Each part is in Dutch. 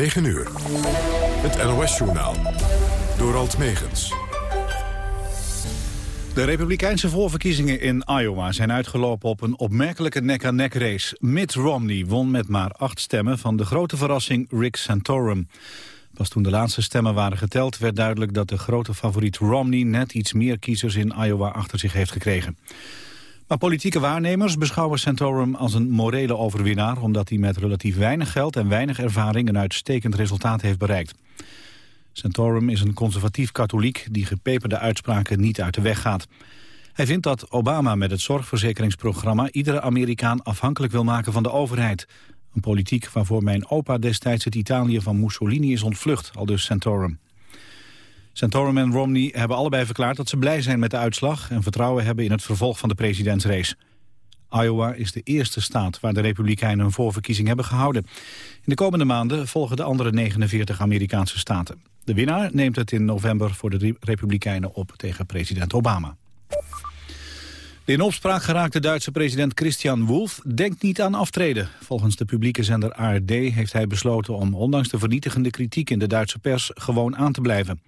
9 uur. Het NOS-journaal. Door Alt Megens. De republikeinse voorverkiezingen in Iowa zijn uitgelopen op een opmerkelijke nek-aan-nek race. Mitt Romney won met maar acht stemmen van de grote verrassing Rick Santorum. Pas toen de laatste stemmen waren geteld werd duidelijk dat de grote favoriet Romney net iets meer kiezers in Iowa achter zich heeft gekregen. Maar politieke waarnemers beschouwen Santorum als een morele overwinnaar... omdat hij met relatief weinig geld en weinig ervaring een uitstekend resultaat heeft bereikt. Santorum is een conservatief katholiek die gepeperde uitspraken niet uit de weg gaat. Hij vindt dat Obama met het zorgverzekeringsprogramma iedere Amerikaan afhankelijk wil maken van de overheid. Een politiek waarvoor mijn opa destijds het Italië van Mussolini is ontvlucht, al dus Santorum. Santorum en Romney hebben allebei verklaard dat ze blij zijn met de uitslag... en vertrouwen hebben in het vervolg van de presidentsrace. Iowa is de eerste staat waar de Republikeinen een voorverkiezing hebben gehouden. In de komende maanden volgen de andere 49 Amerikaanse staten. De winnaar neemt het in november voor de Republikeinen op tegen president Obama. De in opspraak geraakte Duitse president Christian Wolff denkt niet aan aftreden. Volgens de publieke zender ARD heeft hij besloten om ondanks de vernietigende kritiek in de Duitse pers gewoon aan te blijven.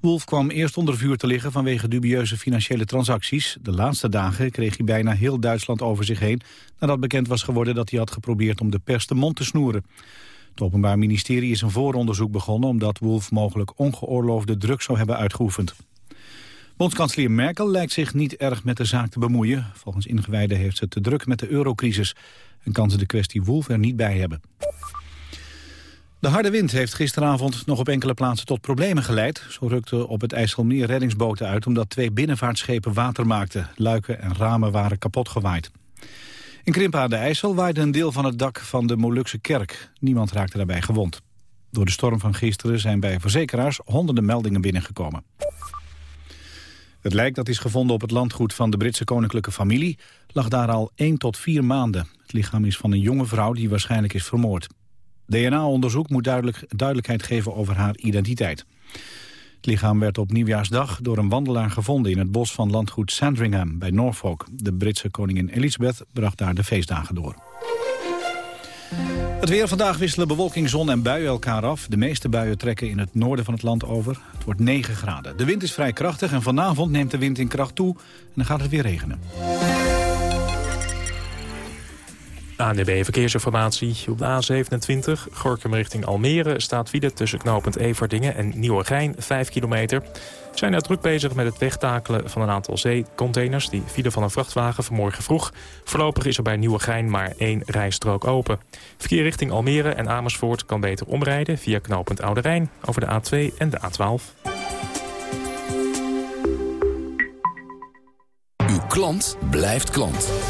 Wolf kwam eerst onder vuur te liggen vanwege dubieuze financiële transacties. De laatste dagen kreeg hij bijna heel Duitsland over zich heen... nadat bekend was geworden dat hij had geprobeerd om de pers de mond te snoeren. Het Openbaar Ministerie is een vooronderzoek begonnen... omdat Wolf mogelijk ongeoorloofde druk zou hebben uitgeoefend. Bondskanselier Merkel lijkt zich niet erg met de zaak te bemoeien. Volgens ingewijden heeft ze te druk met de eurocrisis... en kan ze de kwestie Wolf er niet bij hebben. De harde wind heeft gisteravond nog op enkele plaatsen tot problemen geleid. Zo rukten op het IJsselmeer reddingsboten uit omdat twee binnenvaartschepen water maakten. Luiken en ramen waren kapot gewaaid. In Krimpa de IJssel waaide een deel van het dak van de Molukse kerk. Niemand raakte daarbij gewond. Door de storm van gisteren zijn bij verzekeraars honderden meldingen binnengekomen. Het lijk dat is gevonden op het landgoed van de Britse koninklijke familie... lag daar al 1 tot 4 maanden. Het lichaam is van een jonge vrouw die waarschijnlijk is vermoord. DNA-onderzoek moet duidelijk, duidelijkheid geven over haar identiteit. Het lichaam werd op nieuwjaarsdag door een wandelaar gevonden... in het bos van landgoed Sandringham bij Norfolk. De Britse koningin Elizabeth bracht daar de feestdagen door. Het weer vandaag wisselen bewolking, zon en buien elkaar af. De meeste buien trekken in het noorden van het land over. Het wordt 9 graden. De wind is vrij krachtig en vanavond neemt de wind in kracht toe... en dan gaat het weer regenen. ANDB Verkeersinformatie. Op de A27, Gorkum richting Almere... staat file tussen knooppunt Everdingen en Nieuwegein, 5 kilometer. We zijn daar druk bezig met het wegtakelen van een aantal zeecontainers... die file van een vrachtwagen vanmorgen vroeg. Voorlopig is er bij Nieuwegein maar één rijstrook open. Verkeer richting Almere en Amersfoort kan beter omrijden... via knooppunt Oude Rijn over de A2 en de A12. Uw klant blijft klant.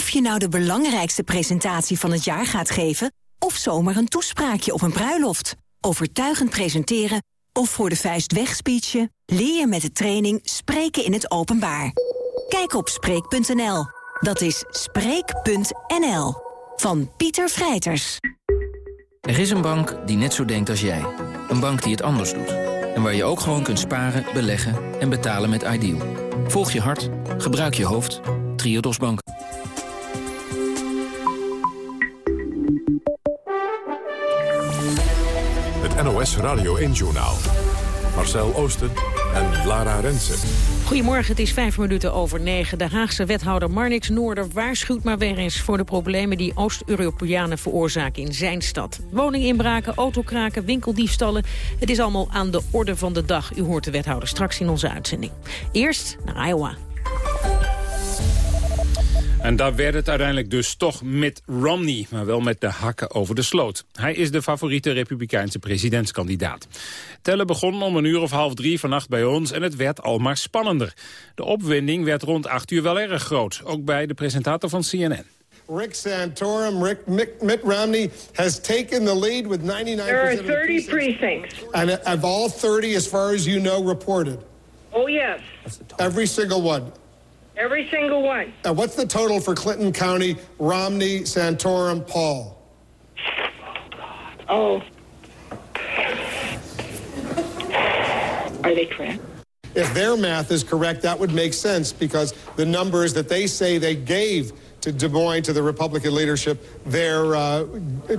Of je nou de belangrijkste presentatie van het jaar gaat geven... of zomaar een toespraakje op een bruiloft. Overtuigend presenteren of voor de vuist wegspeechen... leer je met de training Spreken in het Openbaar. Kijk op Spreek.nl. Dat is Spreek.nl. Van Pieter Vrijters. Er is een bank die net zo denkt als jij. Een bank die het anders doet. En waar je ook gewoon kunt sparen, beleggen en betalen met Ideal. Volg je hart, gebruik je hoofd. Triodos Bank. NOS Radio 1-journaal. Marcel Oosten en Lara Rensen. Goedemorgen, het is vijf minuten over negen. De Haagse wethouder Marnix Noorder waarschuwt maar weer eens... voor de problemen die Oost-Europeanen veroorzaken in zijn stad. Woninginbraken, autokraken, winkeldiefstallen. Het is allemaal aan de orde van de dag. U hoort de wethouder straks in onze uitzending. Eerst naar Iowa. En daar werd het uiteindelijk dus toch met Romney, maar wel met de hakken over de sloot. Hij is de favoriete republikeinse presidentskandidaat. Tellen begon om een uur of half drie vannacht bij ons en het werd al maar spannender. De opwinding werd rond acht uur wel erg groot, ook bij de presentator van CNN. Rick Santorum, Rick Mitt, Mitt Romney has taken the lead with 99%. There are 30 precincts. And of all 30, as far as you know, reported. Oh, yes. Every single one. Every single one. And what's the total for Clinton County, Romney, Santorum, Paul? Oh. Are they correct? If their math is correct, that would make sense because the numbers that they say they gave to Des Moines, to the Republican leadership, there uh,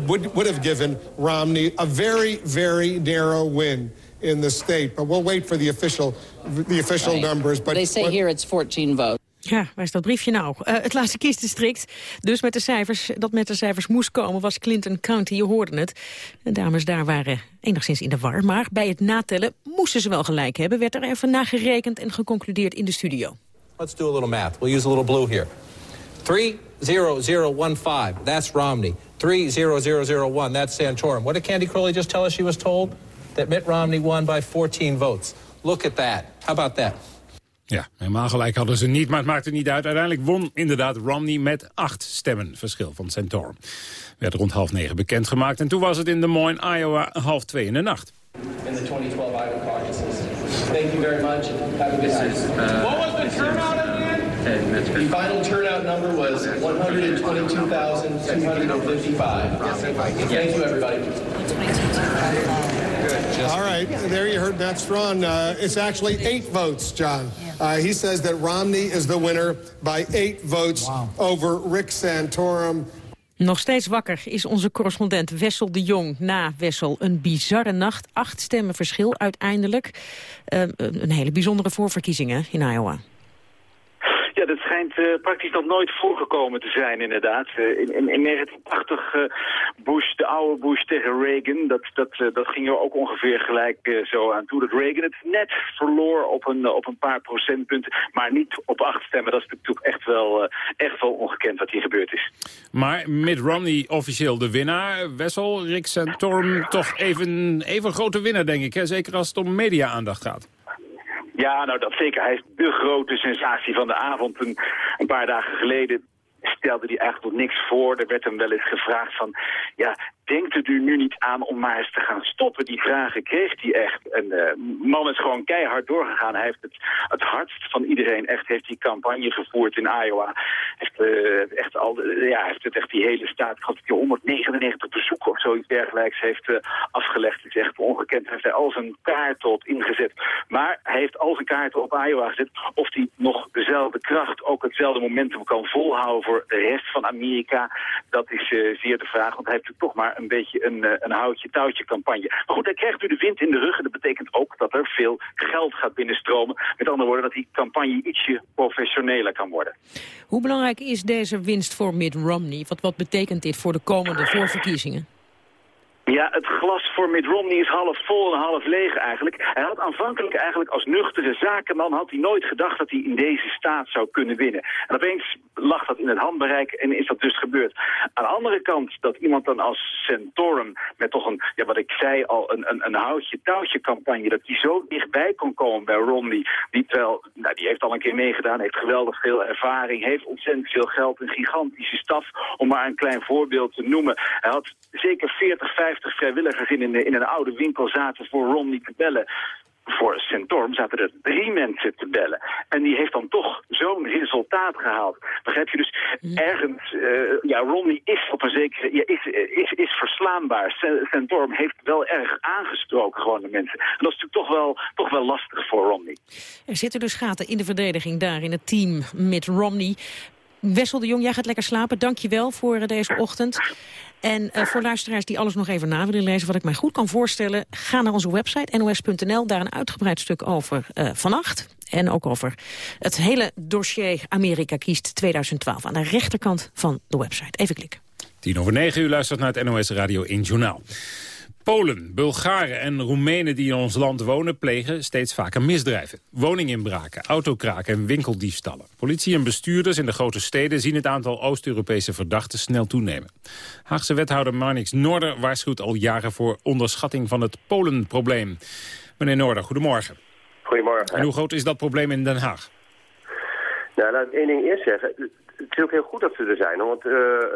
would, would have given Romney a very, very narrow win in the state. But we'll wait for the official, the official Right. numbers. But They say what- here it's 14 votes. Ja, waar is dat briefje nou? Eh, het laatste kiesdistrict. Dus met de cijfers, dat met de cijfers moest komen was Clinton County, je hoorde het. De dames daar waren enigszins in de war. Maar bij het natellen moesten ze wel gelijk hebben. Werd er even nagerekend en geconcludeerd in de studio. Let's do a little math. We'll use a little blue here. 30015, that's Romney. 30001, that's Santorum. What did Candy Crowley just tell us she was told? That Mitt Romney won by 14 votes. Look at that. How about that? Ja, helemaal gelijk hadden ze niet, maar het maakte niet uit. Uiteindelijk won inderdaad Romney met acht stemmen verschil van Santorum. Werd rond half negen bekendgemaakt en toen was het in Des Moines, Iowa, half twee in de nacht. in the 2012 Iowa caucuses. Thank you very much. Have a good night. what was the turnout again? The final turnout number was 122,255. Thank you, everybody. All right, there you heard Matt Strawn. Uh, it's actually eight votes, John. Uh, he says that Romney is the winner by eight votes over Rick Santorum. Nog steeds wakker is onze correspondent Wessel de Jong na Wessel. Een bizarre nacht, acht stemmen verschil uiteindelijk. Eh, een hele bijzondere voorverkiezingen in Iowa. Schijnt eh, praktisch nog nooit voorgekomen te zijn, inderdaad. Eh, in, in, in 1980 eh, Bush, de oude Bush tegen Reagan, dat, dat, dat ging er ook ongeveer gelijk zo aan toe. Dat Reagan het net verloor op een, op een paar procentpunten, maar niet op acht stemmen. Dat is natuurlijk echt wel, echt wel ongekend wat hier gebeurd is. Maar Mitt Romney officieel de winnaar. Wessel, Rick Santorum toch even, even grote winnaar, denk ik. Hè? Zeker als het om media-aandacht gaat. Ja, nou dat zeker. Hij is de grote sensatie van de avond. Een, een paar dagen geleden stelde hij eigenlijk niks voor. Er werd hem wel eens gevraagd van... ja, denkt het u nu niet aan om maar eens te gaan stoppen? Die vragen kreeg hij echt. En de man is gewoon keihard doorgegaan. Hij heeft het, het hardst van iedereen echt heeft die campagne gevoerd in Iowa. Heeft, eh, echt al, ja, heeft het echt die hele staat, hij 199 bezoeken of zoiets dergelijks heeft eh, afgelegd. Het is echt ongekend. Heeft hij al zijn kaarten op ingezet. Maar hij heeft al zijn kaarten op Iowa gezet. Of hij nog dezelfde kracht, ook hetzelfde momentum kan volhouden de rest van Amerika. Dat is eh, zeer de vraag. Want hij heeft toch maar een beetje een, eh, een houtje-touwtje campagne. Maar goed, hij krijgt nu de wind in de rug. En dat betekent ook dat er veel geld gaat binnenstromen. Met andere woorden, dat die campagne ietsje professioneler kan worden. Hoe belangrijk is deze winst voor Mitt Romney? Wat, wat betekent dit voor de komende voorverkiezingen? Ja, het glas voor Mitt Romney is half vol en half leeg eigenlijk. Hij had aanvankelijk eigenlijk als nuchtere zakenman... had hij nooit gedacht dat hij in deze staat zou kunnen winnen. En opeens lag dat in het handbereik en is dat dus gebeurd. Aan de andere kant dat iemand dan als Santorum... met toch een, ja, wat ik zei al, een, een, een houtje-touwtje campagne... dat die zo dichtbij kon komen bij Romney... die, terwijl, nou, die heeft al een keer meegedaan, heeft geweldig veel ervaring... heeft ontzettend veel geld, een gigantische staf... om maar een klein voorbeeld te noemen. Hij had zeker 40, 50 vrijwilligers in een, in een oude winkel zaten voor Romney te bellen. Voor Santorum zaten er drie mensen te bellen. En die heeft dan toch zo'n resultaat gehaald. Begrijp je? Dus ergens, eh, ja, Romney is op een zekere, ja, is, is, is verslaanbaar. Santorum heeft wel erg aangesproken gewoon de mensen. En dat is natuurlijk toch wel, toch wel lastig voor Romney. Er zitten dus gaten in de verdediging daar in het team Mitt Romney. Wessel de Jong, jij gaat lekker slapen. Dank je wel voor eh, deze ochtend. En eh, voor luisteraars die alles nog even na willen lezen... wat ik mij goed kan voorstellen, ga naar onze website nos.nl. Daar een uitgebreid stuk over eh, vannacht. En ook over het hele dossier Amerika kiest 2012. Aan de rechterkant van de website. Even klikken. Tien over negen uur luistert naar het NOS Radio 1 Journaal. Polen, Bulgaren en Roemenen die in ons land wonen... plegen steeds vaker misdrijven. Woninginbraken, autokraken en winkeldiefstallen. Politie en bestuurders in de grote steden... zien het aantal Oost-Europese verdachten snel toenemen. Haagse wethouder Marnix Noorder waarschuwt al jaren... voor onderschatting van het Polenprobleem. Meneer Noorder, goedemorgen. Goedemorgen. En hoe groot is dat probleem in Den Haag? Nou, laat ik één ding eerst zeggen. Het is ook heel goed dat ze er zijn, want uh,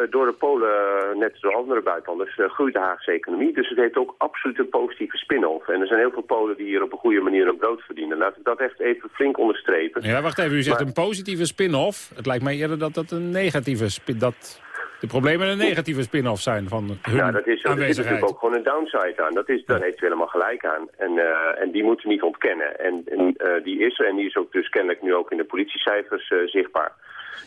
door de Polen, net zoals andere buitenlanders, uh, groeit de Haagse economie. Dus het heeft ook absoluut een positieve spin-off. En er zijn heel veel Polen die hier op een goede manier een brood verdienen. Laat ik dat echt even flink onderstrepen. Ja, wacht even, u zegt een positieve spin-off. Het lijkt mij eerder dat dat een negatieve spin... Dat de problemen een negatieve spin-off zijn van hun ja, dat is, aanwezigheid. Er zit natuurlijk ook gewoon een downside aan. Dat is, daar heeft u helemaal gelijk aan. En, uh, en die moeten we niet ontkennen. En, en uh, die is er en die is ook dus kennelijk nu ook in de politiecijfers uh, zichtbaar.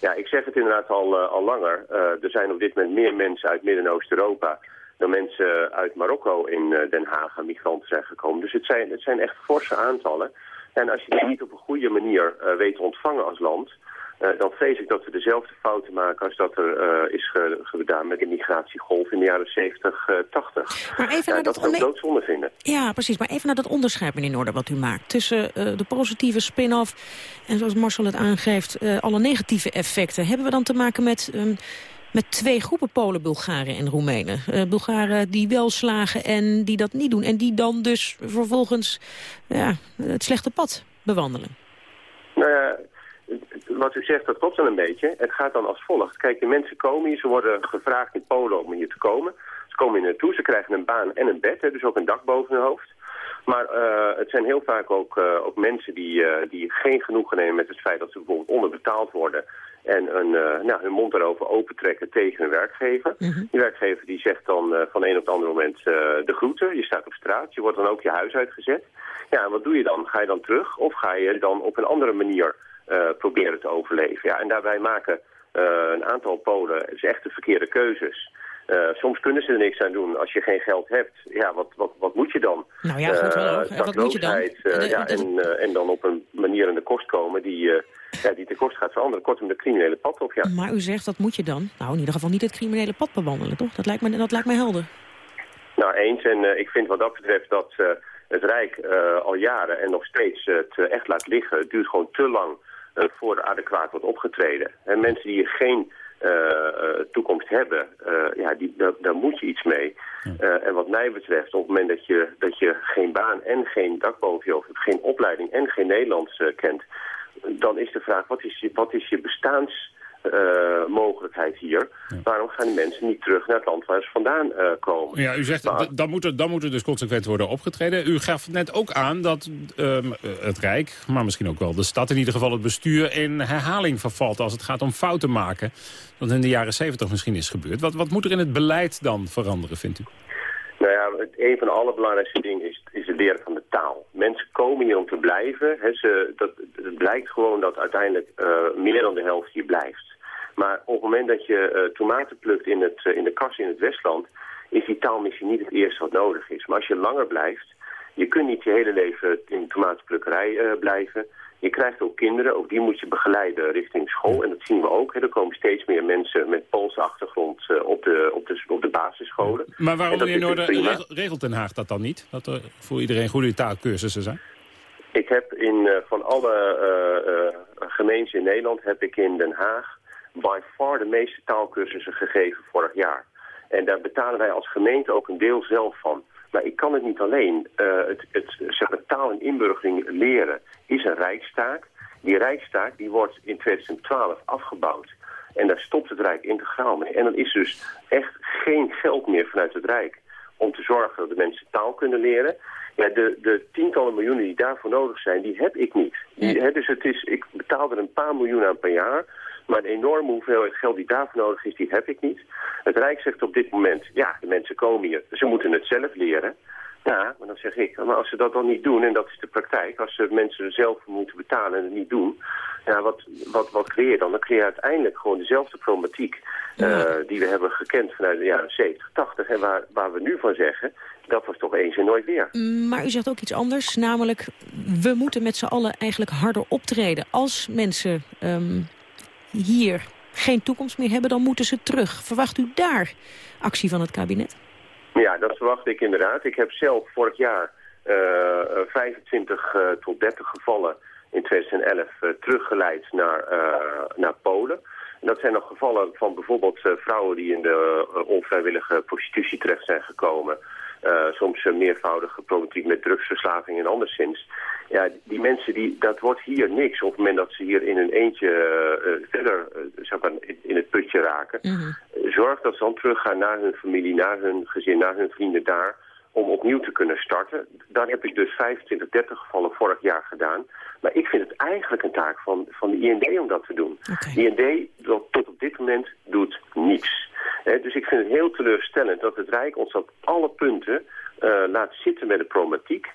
Ja, ik zeg het inderdaad al, al langer. er zijn op dit moment meer mensen uit Midden- en Oost-Europa dan mensen uit Marokko in Den Haag aan migranten zijn gekomen. Dus het zijn, het zijn echt forse aantallen. En als je die niet op een goede manier weet ontvangen als land... Uh, dan vrees ik dat we dezelfde fouten maken als dat er uh, is ge gedaan met de migratiegolf in de jaren 70, uh, 80. Maar even ja, naar dat doodzonde vinden. Ja, precies. Maar even naar dat onderscheid, meneer Noorder, wat u maakt. Tussen de positieve spin-off en zoals Marcel het aangeeft, alle negatieve effecten. Hebben we dan te maken met... Um, met twee groepen Polen, Bulgaren en Roemenen. Uh, Bulgaren die wel slagen en die dat niet doen. En die dan dus vervolgens ja, het slechte pad bewandelen. Nou ja, wat u zegt, dat klopt dan een beetje. Het gaat dan als volgt. Kijk, de mensen komen hier, ze worden gevraagd in Polen om hier te komen. Ze komen hier naartoe, ze krijgen een baan en een bed, hè, dus ook een dak boven hun hoofd. Maar uh, het zijn heel vaak ook, uh, ook mensen die, uh, die geen genoegen nemen met het feit dat ze bijvoorbeeld onderbetaald worden. En een, nou, hun mond erover opentrekken tegen hun werkgever. Mm -hmm. Die werkgever die zegt dan van een op het andere moment de groeten. Je staat op straat, je wordt dan ook je huis uitgezet. Ja, en wat doe je dan? Ga je dan terug of ga je dan op een andere manier proberen te overleven. Ja, en daarbij maken uh, een aantal Polen dus echt de verkeerde keuzes. Uh, soms kunnen ze er niks aan doen. Als je geen geld hebt, ja, wat, wat, wat moet je dan? Nou ja, goed wel. wat moet je dan? Uh, ja, en, en dan op een manier aan de kost komen die, ja, die te kost gaat veranderen. Kortom, de criminele pad op, ja. Maar u zegt, dat moet je dan? Nou, in ieder geval niet het criminele pad bewandelen, toch? Dat lijkt me, dat lijkt me helder. Nou, eens. En ik vind wat dat betreft dat het Rijk al jaren en nog steeds het echt laat liggen. Het duurt gewoon te lang voor er adequaat wordt opgetreden. En mensen die hier geen uh, uh, toekomst hebben, ja, die, daar, daar, moet je iets mee. en wat mij betreft, op het moment dat je, dat je geen baan en geen dak boven je hoofd hebt, geen opleiding en geen Nederlands kent, dan is de vraag, wat is je, wat is je bestaans... Uh, mogelijkheid hier. Ja. Waarom gaan die mensen niet terug naar het land waar ze vandaan uh, komen? Ja, u zegt, maar, dan, moet er, dan moet er dus consequent worden opgetreden. U gaf net ook aan dat um, het Rijk, maar misschien ook wel de stad... in ieder geval het bestuur in herhaling vervalt... als het gaat om fouten maken. Wat in de jaren 70 misschien is gebeurd. Wat, wat moet er in het beleid dan veranderen, vindt u? Nou ja, een van de allerbelangrijkste dingen is, is het leren van de taal. Mensen komen hier om te blijven. He, ze, dat, het blijkt gewoon dat uiteindelijk uh, meer dan de helft hier blijft. Maar op het moment dat je uh, tomaten plukt in, het, uh, in de kas in het Westland... is die taal misschien niet het eerste wat nodig is. Maar als je langer blijft... je kunt niet je hele leven in de tomatenplukkerij uh, blijven... Je krijgt ook kinderen, ook die moet je begeleiden richting school. En dat zien we ook. Hè. Er komen steeds meer mensen met Poolse achtergrond op, de, op, de, op de basisscholen. Maar waarom, meneer Noorden, regelt, regelt Den Haag dat dan niet? Dat er voor iedereen goede taalkursussen zijn? Ik heb in, van alle uh, gemeentes in Nederland heb ik in Den Haag by far de meeste taalkursussen gegeven vorig jaar. En daar betalen wij als gemeente ook een deel zelf van. Maar ik kan het niet alleen. Uh, het, het zeg maar, taal en inburgering leren is een rijkstaak. Die rijkstaak die wordt in 2012 afgebouwd. En daar stopt het Rijk integraal mee. En dan is dus echt geen geld meer vanuit het Rijk om te zorgen dat de mensen taal kunnen leren. Ja, de, de tientallen miljoenen die daarvoor nodig zijn, die heb ik niet. Die, hè, dus het is, ik betaal er een paar miljoen aan per jaar. Maar de enorme hoeveelheid geld die daarvoor nodig is, die heb ik niet. Het Rijk zegt op dit moment, ja, de mensen komen hier. Ze moeten het zelf leren. Ja, maar dan zeg ik, maar als ze dat dan niet doen, en dat is de praktijk... als ze mensen zelf moeten betalen en het niet doen... ja, wat, wat, wat creëer je dan? Dan creëer je uiteindelijk gewoon dezelfde problematiek... Uh, die we hebben gekend vanuit de jaren 70, 80... en waar, waar we nu van zeggen, dat was toch eens en nooit weer. Maar u zegt ook iets anders, namelijk... we moeten met z'n allen eigenlijk harder optreden. Als mensen um, hier geen toekomst meer hebben, dan moeten ze terug. Verwacht u daar actie van het kabinet? Ja, dat verwacht ik inderdaad. Ik heb zelf vorig jaar uh, 25 uh, tot 30 gevallen in 2011 uh, teruggeleid naar, naar Polen. En dat zijn nog gevallen van bijvoorbeeld vrouwen die in de onvrijwillige prostitutie terecht zijn gekomen. Uh, soms uh, meervoudige problematiek met drugsverslaving en anderszins. Ja, die mensen, die, dat wordt hier niks op het moment dat ze hier in hun eentje uh, verder zeg maar, in het putje raken. Mm -hmm. Zorg dat ze dan teruggaan naar hun familie, naar hun gezin, naar hun vrienden daar om opnieuw te kunnen starten. Daar heb ik dus 25, 30 gevallen vorig jaar gedaan. Maar ik vind het eigenlijk een taak van, van de IND om dat te doen. Okay. De IND tot op dit moment doet niets. Dus ik vind het heel teleurstellend dat het Rijk ons op alle punten uh, laat zitten met de problematiek.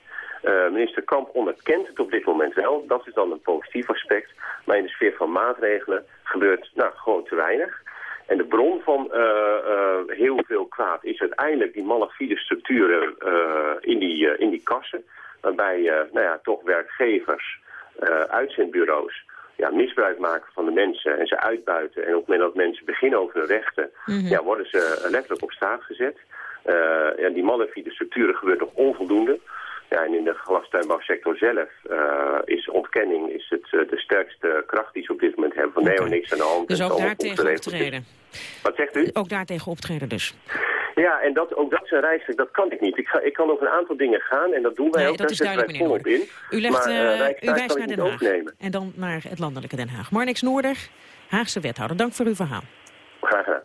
Uh, minister Kamp onderkent het op dit moment wel. Dat is dan een positief aspect. Maar in de sfeer van maatregelen gebeurt nou, gewoon te weinig. En de bron van uh, heel veel kwaad is uiteindelijk die malafide structuren in, die, in die kassen. Waarbij nou ja, toch werkgevers, uitzendbureaus ja, misbruik maken van de mensen en ze uitbuiten. En op het moment dat mensen beginnen over hun rechten, mm -hmm. ja, worden ze letterlijk op straat gezet. ja, die malafide structuren gebeurt nog onvoldoende. Ja, en in de glastuinbouwsector zelf uh, is ontkenning is het, uh, de sterkste kracht die ze op dit moment hebben. Van okay. nee, niks aan de hand. Dus ook daartegen optreden? Wat zegt u? Ook daartegen optreden dus? Ja, en dat, ook dat is een dat kan ik niet. Ik, ga, ik kan over een aantal dingen gaan en dat doen wij nee, ook. dat is duidelijk, meneer Noorder. In, u, legt, maar, uh, uh, u wijst naar Den Haag opnemen. en dan naar het landelijke Den Haag. Marnix Noorder, Haagse wethouder, dank voor uw verhaal. Graag gedaan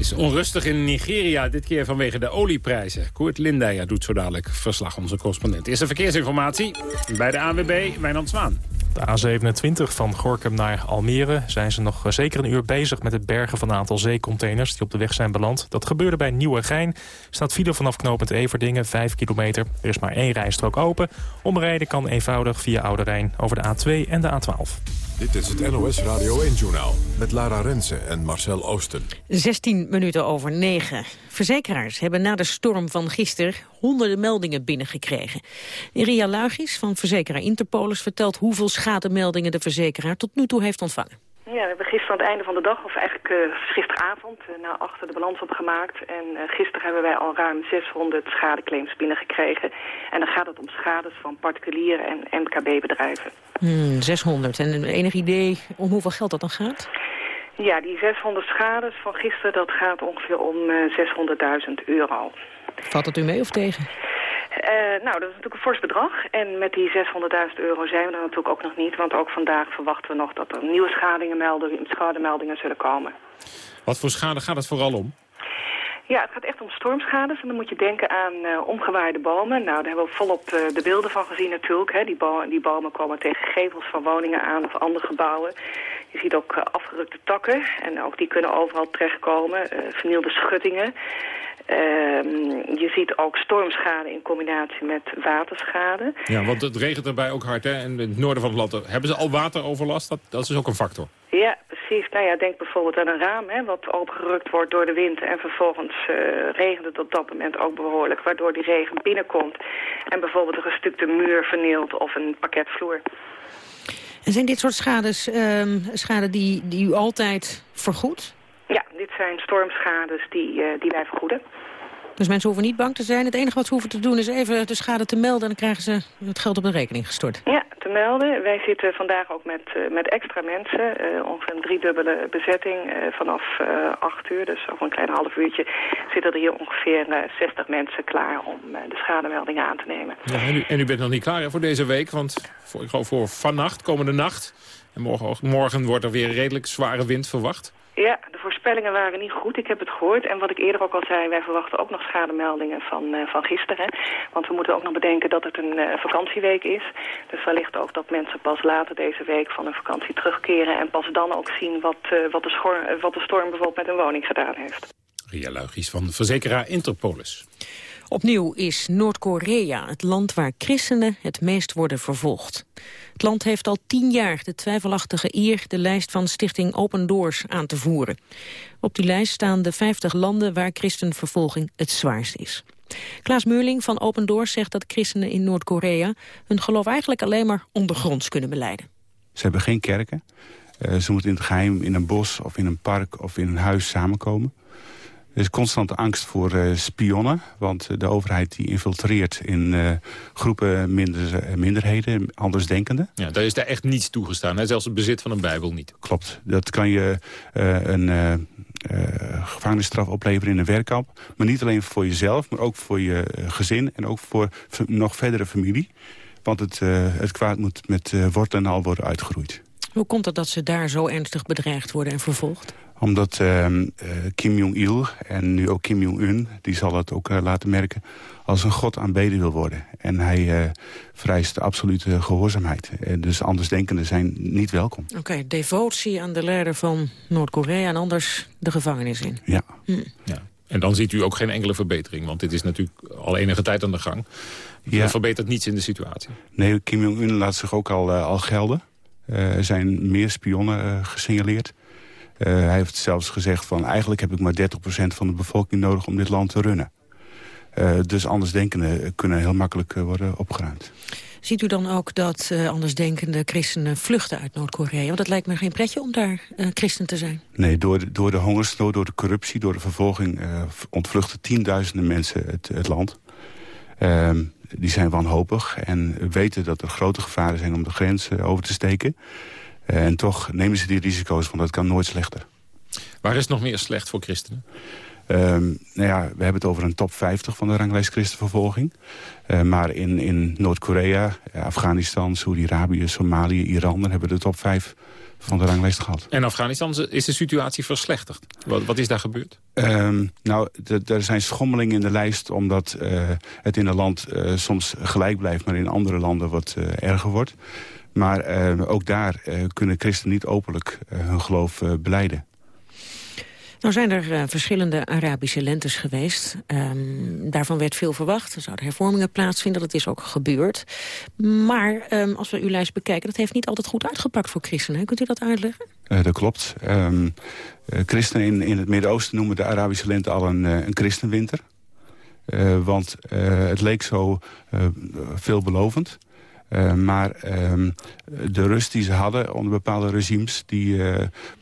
is onrustig in Nigeria, dit keer vanwege de olieprijzen. Koert Lindeyer doet zo dadelijk verslag, onze correspondent. Eerste verkeersinformatie bij de ANWB, Wijnand Zwaan. De A27 van Gorkum naar Almere zijn ze nog zeker een uur bezig met het bergen van een aantal zeecontainers die op de weg zijn beland. Dat gebeurde bij Nieuwegein. Staat file vanaf knooppunt Everdingen, 5 kilometer. Er is maar één rijstrook open. Omrijden kan eenvoudig via Oude Rijn over de A2 en de A12. Dit is het NOS Radio 1-journaal met Lara Rensen en Marcel Oosten. 16 minuten over 9. Verzekeraars hebben na de storm van gisteren honderden meldingen binnengekregen. Ria Luigis van verzekeraar Interpolis vertelt hoeveel schademeldingen de verzekeraar tot nu toe heeft ontvangen. Ja, we hebben gisteren aan het einde van de dag, of eigenlijk uh, gisteravond, uh, na achter de balans opgemaakt. En uh, gisteren hebben wij al ruim 600 schadeclaims binnengekregen. En dan gaat het om schades van particulieren en MKB-bedrijven. Hmm, 600. En enig idee om hoeveel geld dat dan gaat? Ja, die 600 schades van gisteren, dat gaat ongeveer om 600.000 euro. Valt het u mee of tegen? Uh, nou, dat is natuurlijk een fors bedrag. En met die 600.000 euro zijn we er natuurlijk ook nog niet. Want ook vandaag verwachten we nog dat er nieuwe schademeldingen, schademeldingen zullen komen. Wat voor schade gaat het vooral om? Ja, het gaat echt om stormschades. En dan moet je denken aan uh, omgewaaide bomen. Nou, daar hebben we volop uh, de beelden van gezien natuurlijk. Hè. Die, bo die, bomen komen tegen gevels van woningen aan of andere gebouwen. Je ziet ook uh, afgerukte takken. En ook die kunnen overal terechtkomen. vernielde schuttingen. Uh, je ziet ook stormschade in combinatie met waterschade. Ja, want het regent erbij ook hard, hè? En in het noorden van het land hebben ze al wateroverlast. Dat, dat is ook een factor. Ja, precies. Nou ja, denk bijvoorbeeld aan een raam hè, wat opengerukt wordt door de wind. En vervolgens uh, regent het op dat moment ook behoorlijk. Waardoor die regen binnenkomt. En bijvoorbeeld een gestukte muur vernielt of een pakketvloer. En zijn dit soort schades uh, schade die, die u altijd vergoedt? Ja, dit zijn stormschades die, uh, die wij vergoeden. Dus mensen hoeven niet bang te zijn. Het enige wat ze hoeven te doen is even de schade te melden... en dan krijgen ze het geld op de rekening gestort. Ja, te melden. Wij zitten vandaag ook met, uh, met extra mensen. Uh, ongeveer een driedubbele bezetting uh, vanaf acht uur. Dus over een klein half uurtje zitten er hier ongeveer 60 mensen klaar... om de schademeldingen aan te nemen. Ja, en, u, en u bent nog niet klaar hè, voor deze week. Want voor, ik geloof voor vannacht, komende nacht... en morgen, morgen wordt er weer redelijk zware wind verwacht. Ja, de voorspellingen waren niet goed. Ik heb het gehoord. En wat ik eerder ook al zei, wij verwachten ook nog schademeldingen van, uh, van gisteren. Want we moeten ook nog bedenken dat het een uh, vakantieweek is. Dus wellicht ook dat mensen pas later deze week van hun vakantie terugkeren... en pas dan ook zien wat, uh, wat, de, wat de storm bijvoorbeeld met hun woning gedaan heeft. Ria Luigis van verzekeraar Interpolis. Opnieuw is Noord-Korea het land waar christenen het meest worden vervolgd. Het land heeft al tien jaar de twijfelachtige eer de lijst van stichting Open Doors aan te voeren. Op die lijst staan de 50 landen waar christenvervolging het zwaarst is. Klaas Meurling van Open Doors zegt dat christenen in Noord-Korea hun geloof eigenlijk alleen maar ondergronds kunnen beleiden. Ze hebben geen kerken. Uh, ze moeten in het geheim in een bos of in een park of in een huis samenkomen. Er is constante angst voor uh, spionnen. Want de overheid die infiltreert in uh, groepen minder, minderheden, andersdenkenden. Ja, daar is daar echt niets toegestaan. Hè? Zelfs het bezit van een bijbel niet. Klopt. Dat kan je een gevangenisstraf opleveren in een werkkamp. Maar niet alleen voor jezelf, maar ook voor je gezin... en ook voor nog verdere familie. Want het, het kwaad moet met wortel en al worden uitgeroeid. Hoe komt het dat ze daar zo ernstig bedreigd worden en vervolgd? Omdat uh, Kim Jong-il en nu ook Kim Jong-un, die zal het ook uh, laten merken... als een god aanbeden wil worden. En hij uh, vereist de absolute gehoorzaamheid. En dus andersdenkenden zijn niet welkom. Oké, okay, devotie aan de leider van Noord-Korea en anders de gevangenis in. Ja. Hm. ja. En dan ziet u ook geen enkele verbetering, want dit is natuurlijk al enige tijd aan de gang. Ja. Dat verbetert niets in de situatie. Nee, Kim Jong-un laat zich ook al, al gelden. Er zijn meer spionnen gesignaleerd. Uh, hij heeft zelfs gezegd van eigenlijk heb ik maar 30% van de bevolking nodig om dit land te runnen. Uh, dus andersdenkenden kunnen heel makkelijk uh, worden opgeruimd. Ziet u dan ook dat andersdenkende christenen vluchten uit Noord-Korea? Want het lijkt me geen pretje om daar christen te zijn. Nee, door de, door de hongersnood, door de corruptie, door de vervolging... ontvluchten tienduizenden mensen het, het land. Ehm, die zijn wanhopig en weten dat er grote gevaren zijn om de grens over te steken. Eh, en toch nemen ze die risico's, want dat kan nooit slechter. Waar is nog meer slecht voor christenen? Um, nou ja, we hebben het over een top 50 van de ranglijst christenvervolging. Uh, maar in, in Noord-Korea, Afghanistan, Saudi-Arabië, Somalië, Iran... dan hebben we de top 5 van de ranglijst gehad. En Afghanistan, is de situatie verslechterd? Wat, wat is daar gebeurd? Um, nou, er zijn schommelingen in de lijst... omdat uh, het in een land uh, soms gelijk blijft... maar in andere landen wat erger wordt. Maar uh, ook daar kunnen christenen niet openlijk hun geloof beleiden. Nou zijn er verschillende Arabische lentes geweest. Um, daarvan werd veel verwacht. Er zouden hervormingen plaatsvinden. Dat is ook gebeurd. Maar um, als we uw lijst bekijken... dat heeft niet altijd goed uitgepakt voor christenen. Kunt u dat uitleggen? dat klopt. Um, christenen in, in het Midden-Oosten noemen de Arabische lente al een, een christenwinter. want het leek zo veelbelovend. Maar de rust die ze hadden onder bepaalde regimes... die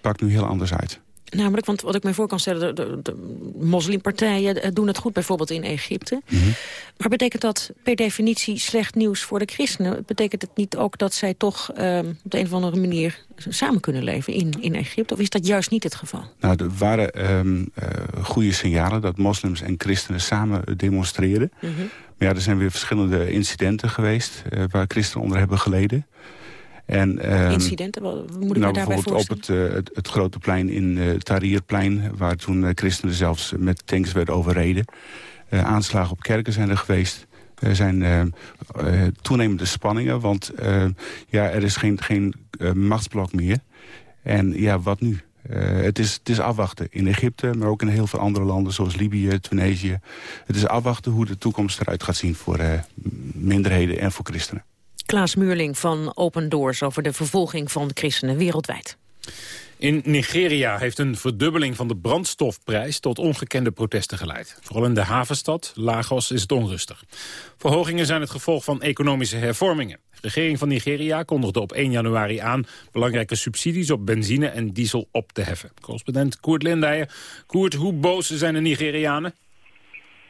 pakt nu heel anders uit. Namelijk, want wat ik me voor kan stellen... de, de, de moslimpartijen eh, doen het goed, bijvoorbeeld in Egypte. Mm -hmm. Maar betekent dat per definitie slecht nieuws voor de christenen? Betekent het niet ook dat zij toch uh, op de een of andere manier... samen kunnen leven in, in Egypte? Of is dat juist niet het geval? Nou, er waren um, goede signalen dat moslims en christenen samen demonstreren... Mm -hmm. Maar ja, er zijn weer verschillende incidenten geweest... Uh, waar christenen onder hebben geleden. En, um, incidenten? Wat moet ik nou, daarbij bijvoorbeeld op het, uh, het, het, grote plein in uh, Tahrirplein... waar toen uh, christenen zelfs met tanks werden overreden. aanslagen op kerken zijn er geweest. Er zijn toenemende spanningen, want ja, er is geen, geen machtsblok meer. En ja, wat nu? Het, is, het is afwachten in Egypte, maar ook in heel veel andere landen... zoals Libië, Tunesië. Het is afwachten hoe de toekomst eruit gaat zien voor minderheden en voor christenen. Klaas Muurling van Open Doors over de vervolging van christenen wereldwijd. In Nigeria heeft een verdubbeling van de brandstofprijs tot ongekende protesten geleid. Vooral in de havenstad Lagos is het onrustig. Verhogingen zijn het gevolg van economische hervormingen. De regering van Nigeria kondigde op 1 januari aan... belangrijke subsidies op benzine en diesel op te heffen. Correspondent Koert Lindijen. Koert, hoe boos zijn de Nigerianen?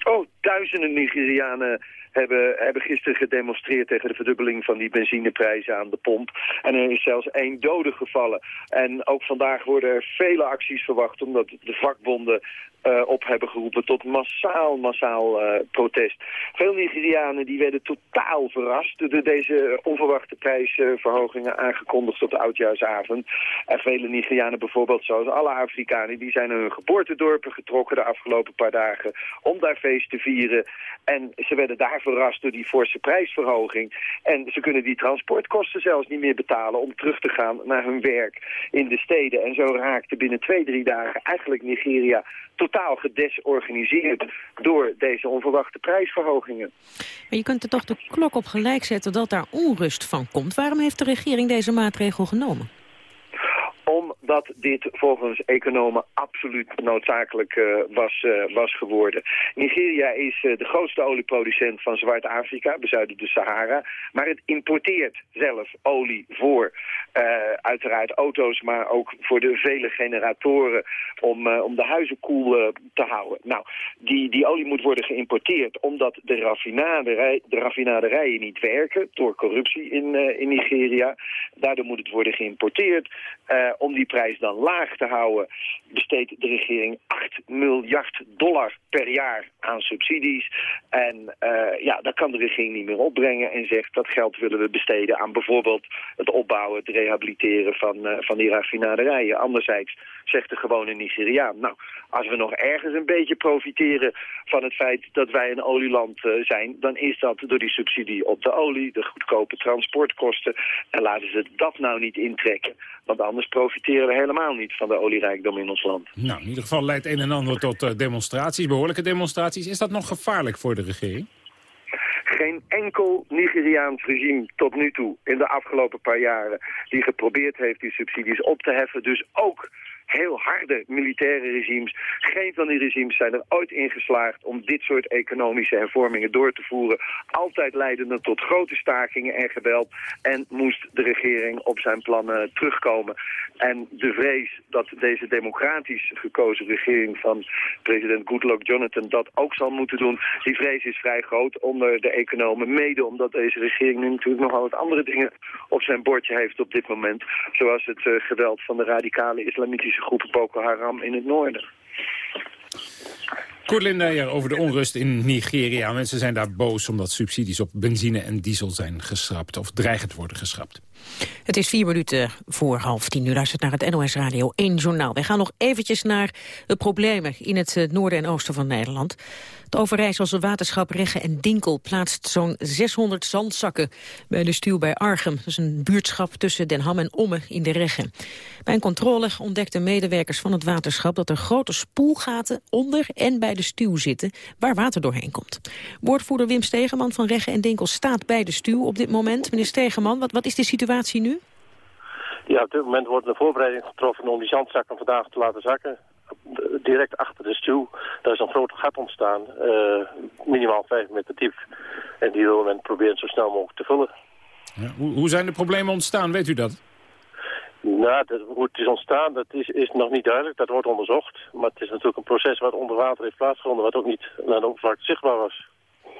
Oh, duizenden Nigerianen hebben, hebben gisteren gedemonstreerd tegen de verdubbeling van die benzineprijzen aan de pomp. En er is zelfs één dode gevallen. En ook vandaag worden er vele acties verwacht omdat de vakbonden uh, op hebben geroepen tot massaal, massaal uh, protest. Veel Nigerianen die werden totaal verrast door deze onverwachte prijsverhogingen aangekondigd op de oudjaarsavond. En vele Nigerianen bijvoorbeeld, zoals alle Afrikanen, die zijn naar hun geboortedorpen getrokken de afgelopen paar dagen om daar feest te vieren. En ze werden daar verrast door die forse prijsverhoging. En ze kunnen die transportkosten zelfs niet meer betalen om terug te gaan naar hun werk in de steden. En zo raakte binnen twee, drie dagen eigenlijk Nigeria totaal gedesorganiseerd door deze onverwachte prijsverhogingen. Maar je kunt er toch de klok op gelijk zetten dat daar onrust van komt. Waarom heeft de regering deze maatregel genomen? om dat dit volgens economen absoluut noodzakelijk uh, was, uh, was geworden. Nigeria is uh, de grootste olieproducent van Zwart-Afrika, bezuiden de Sahara. Maar het importeert zelf olie voor uiteraard auto's, maar ook voor de vele generatoren om, om de huizen koel te houden. Nou, die, die olie moet worden geïmporteerd omdat de, raffinaderij, de raffinaderijen niet werken door corruptie in, in Nigeria. Daardoor moet het worden geïmporteerd. om die prijs dan laag te houden besteedt de regering 8 miljard dollar per jaar aan subsidies. En ja, dat kan de regering niet meer opbrengen en zegt dat geld willen we besteden aan bijvoorbeeld het opbouwen, het rehabiliteren van, uh, van die raffinaderijen. Anderzijds zegt de gewone Nigeriaan, nou, als we nog ergens een beetje profiteren van het feit dat wij een olieland uh, zijn, dan is dat door die subsidie op de olie, de goedkope transportkosten. En laten ze dat nou niet intrekken, want anders profiteren we helemaal niet van de olierijkdom in ons land. Nou, in ieder geval leidt een en ander tot uh, demonstraties, behoorlijke demonstraties. Is dat nog gevaarlijk voor de regering? Geen enkel Nigeriaans regime tot nu toe in de afgelopen paar jaren... die geprobeerd heeft die subsidies op te heffen. Dus ook heel harde militaire regimes. Geen van die regimes zijn er ooit in geslaagd om dit soort economische hervormingen door te voeren. Altijd leidende tot grote stakingen en geweld. En moest de regering op zijn plannen terugkomen. En de vrees dat deze democratisch gekozen regering van president Goodluck Jonathan dat ook zal moeten doen, die vrees is vrij groot onder de economen. Mede omdat deze regering nu natuurlijk nogal wat andere dingen op zijn bordje heeft op dit moment. Zoals het uh, geweld van de radicale islamitische groep Boko Haram in het noorden. Koert Lindeyer over de onrust in Nigeria. Mensen zijn daar boos omdat subsidies op benzine en diesel zijn geschrapt... of dreigend worden geschrapt. Het is vier minuten voor half tien. U luistert naar het NOS Radio 1 Journaal. Wij gaan nog eventjes naar de problemen in het eh, noorden en oosten van Nederland. Het Overijsselse waterschap Regge en Dinkel plaatst zo'n 600 zandzakken bij de stuw bij Archem. Dat is een buurtschap tussen Den Ham en Omme in de Regge. Bij een controle ontdekten medewerkers van het waterschap dat er grote spoelgaten onder en bij de stuw zitten waar water doorheen komt. Woordvoerder Wim Stegeman van Regge en Dinkel staat bij de stuw op dit moment. Meneer Stegeman, wat, wat is de situatie nu? Ja, op dit moment wordt een voorbereiding getroffen om die zandzakken vandaag te laten zakken direct achter de stuw, daar is een groot gat ontstaan, uh, minimaal 5 meter diep. En die wil men proberen zo snel mogelijk te vullen. Ja, hoe, hoe, zijn de problemen ontstaan, weet u dat? Nou, dat, hoe het is ontstaan, dat is, is nog niet duidelijk. Dat wordt onderzocht. Maar het is natuurlijk een proces wat onder water heeft plaatsgevonden... wat ook niet naar de oppervlakte zichtbaar was.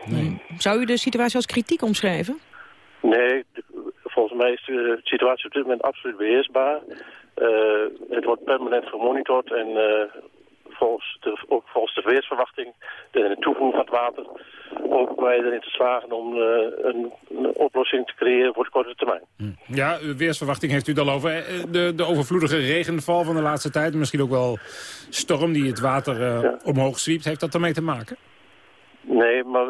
Nee. Zou u de situatie als kritiek omschrijven? Nee, volgens mij is de situatie op dit moment absoluut beheersbaar. Uh, het wordt permanent gemonitord en uh, volgens, de, ook volgens de weersverwachting, de, toevoeging van het water, ook wij erin te slagen om uh, een, een, oplossing te creëren voor de korte termijn. Hm. Ja, weersverwachting heeft u het al over. De, de overvloedige regenval van de laatste tijd, misschien ook wel storm die het water ja. omhoog zwiept, heeft dat ermee te maken? Nee, maar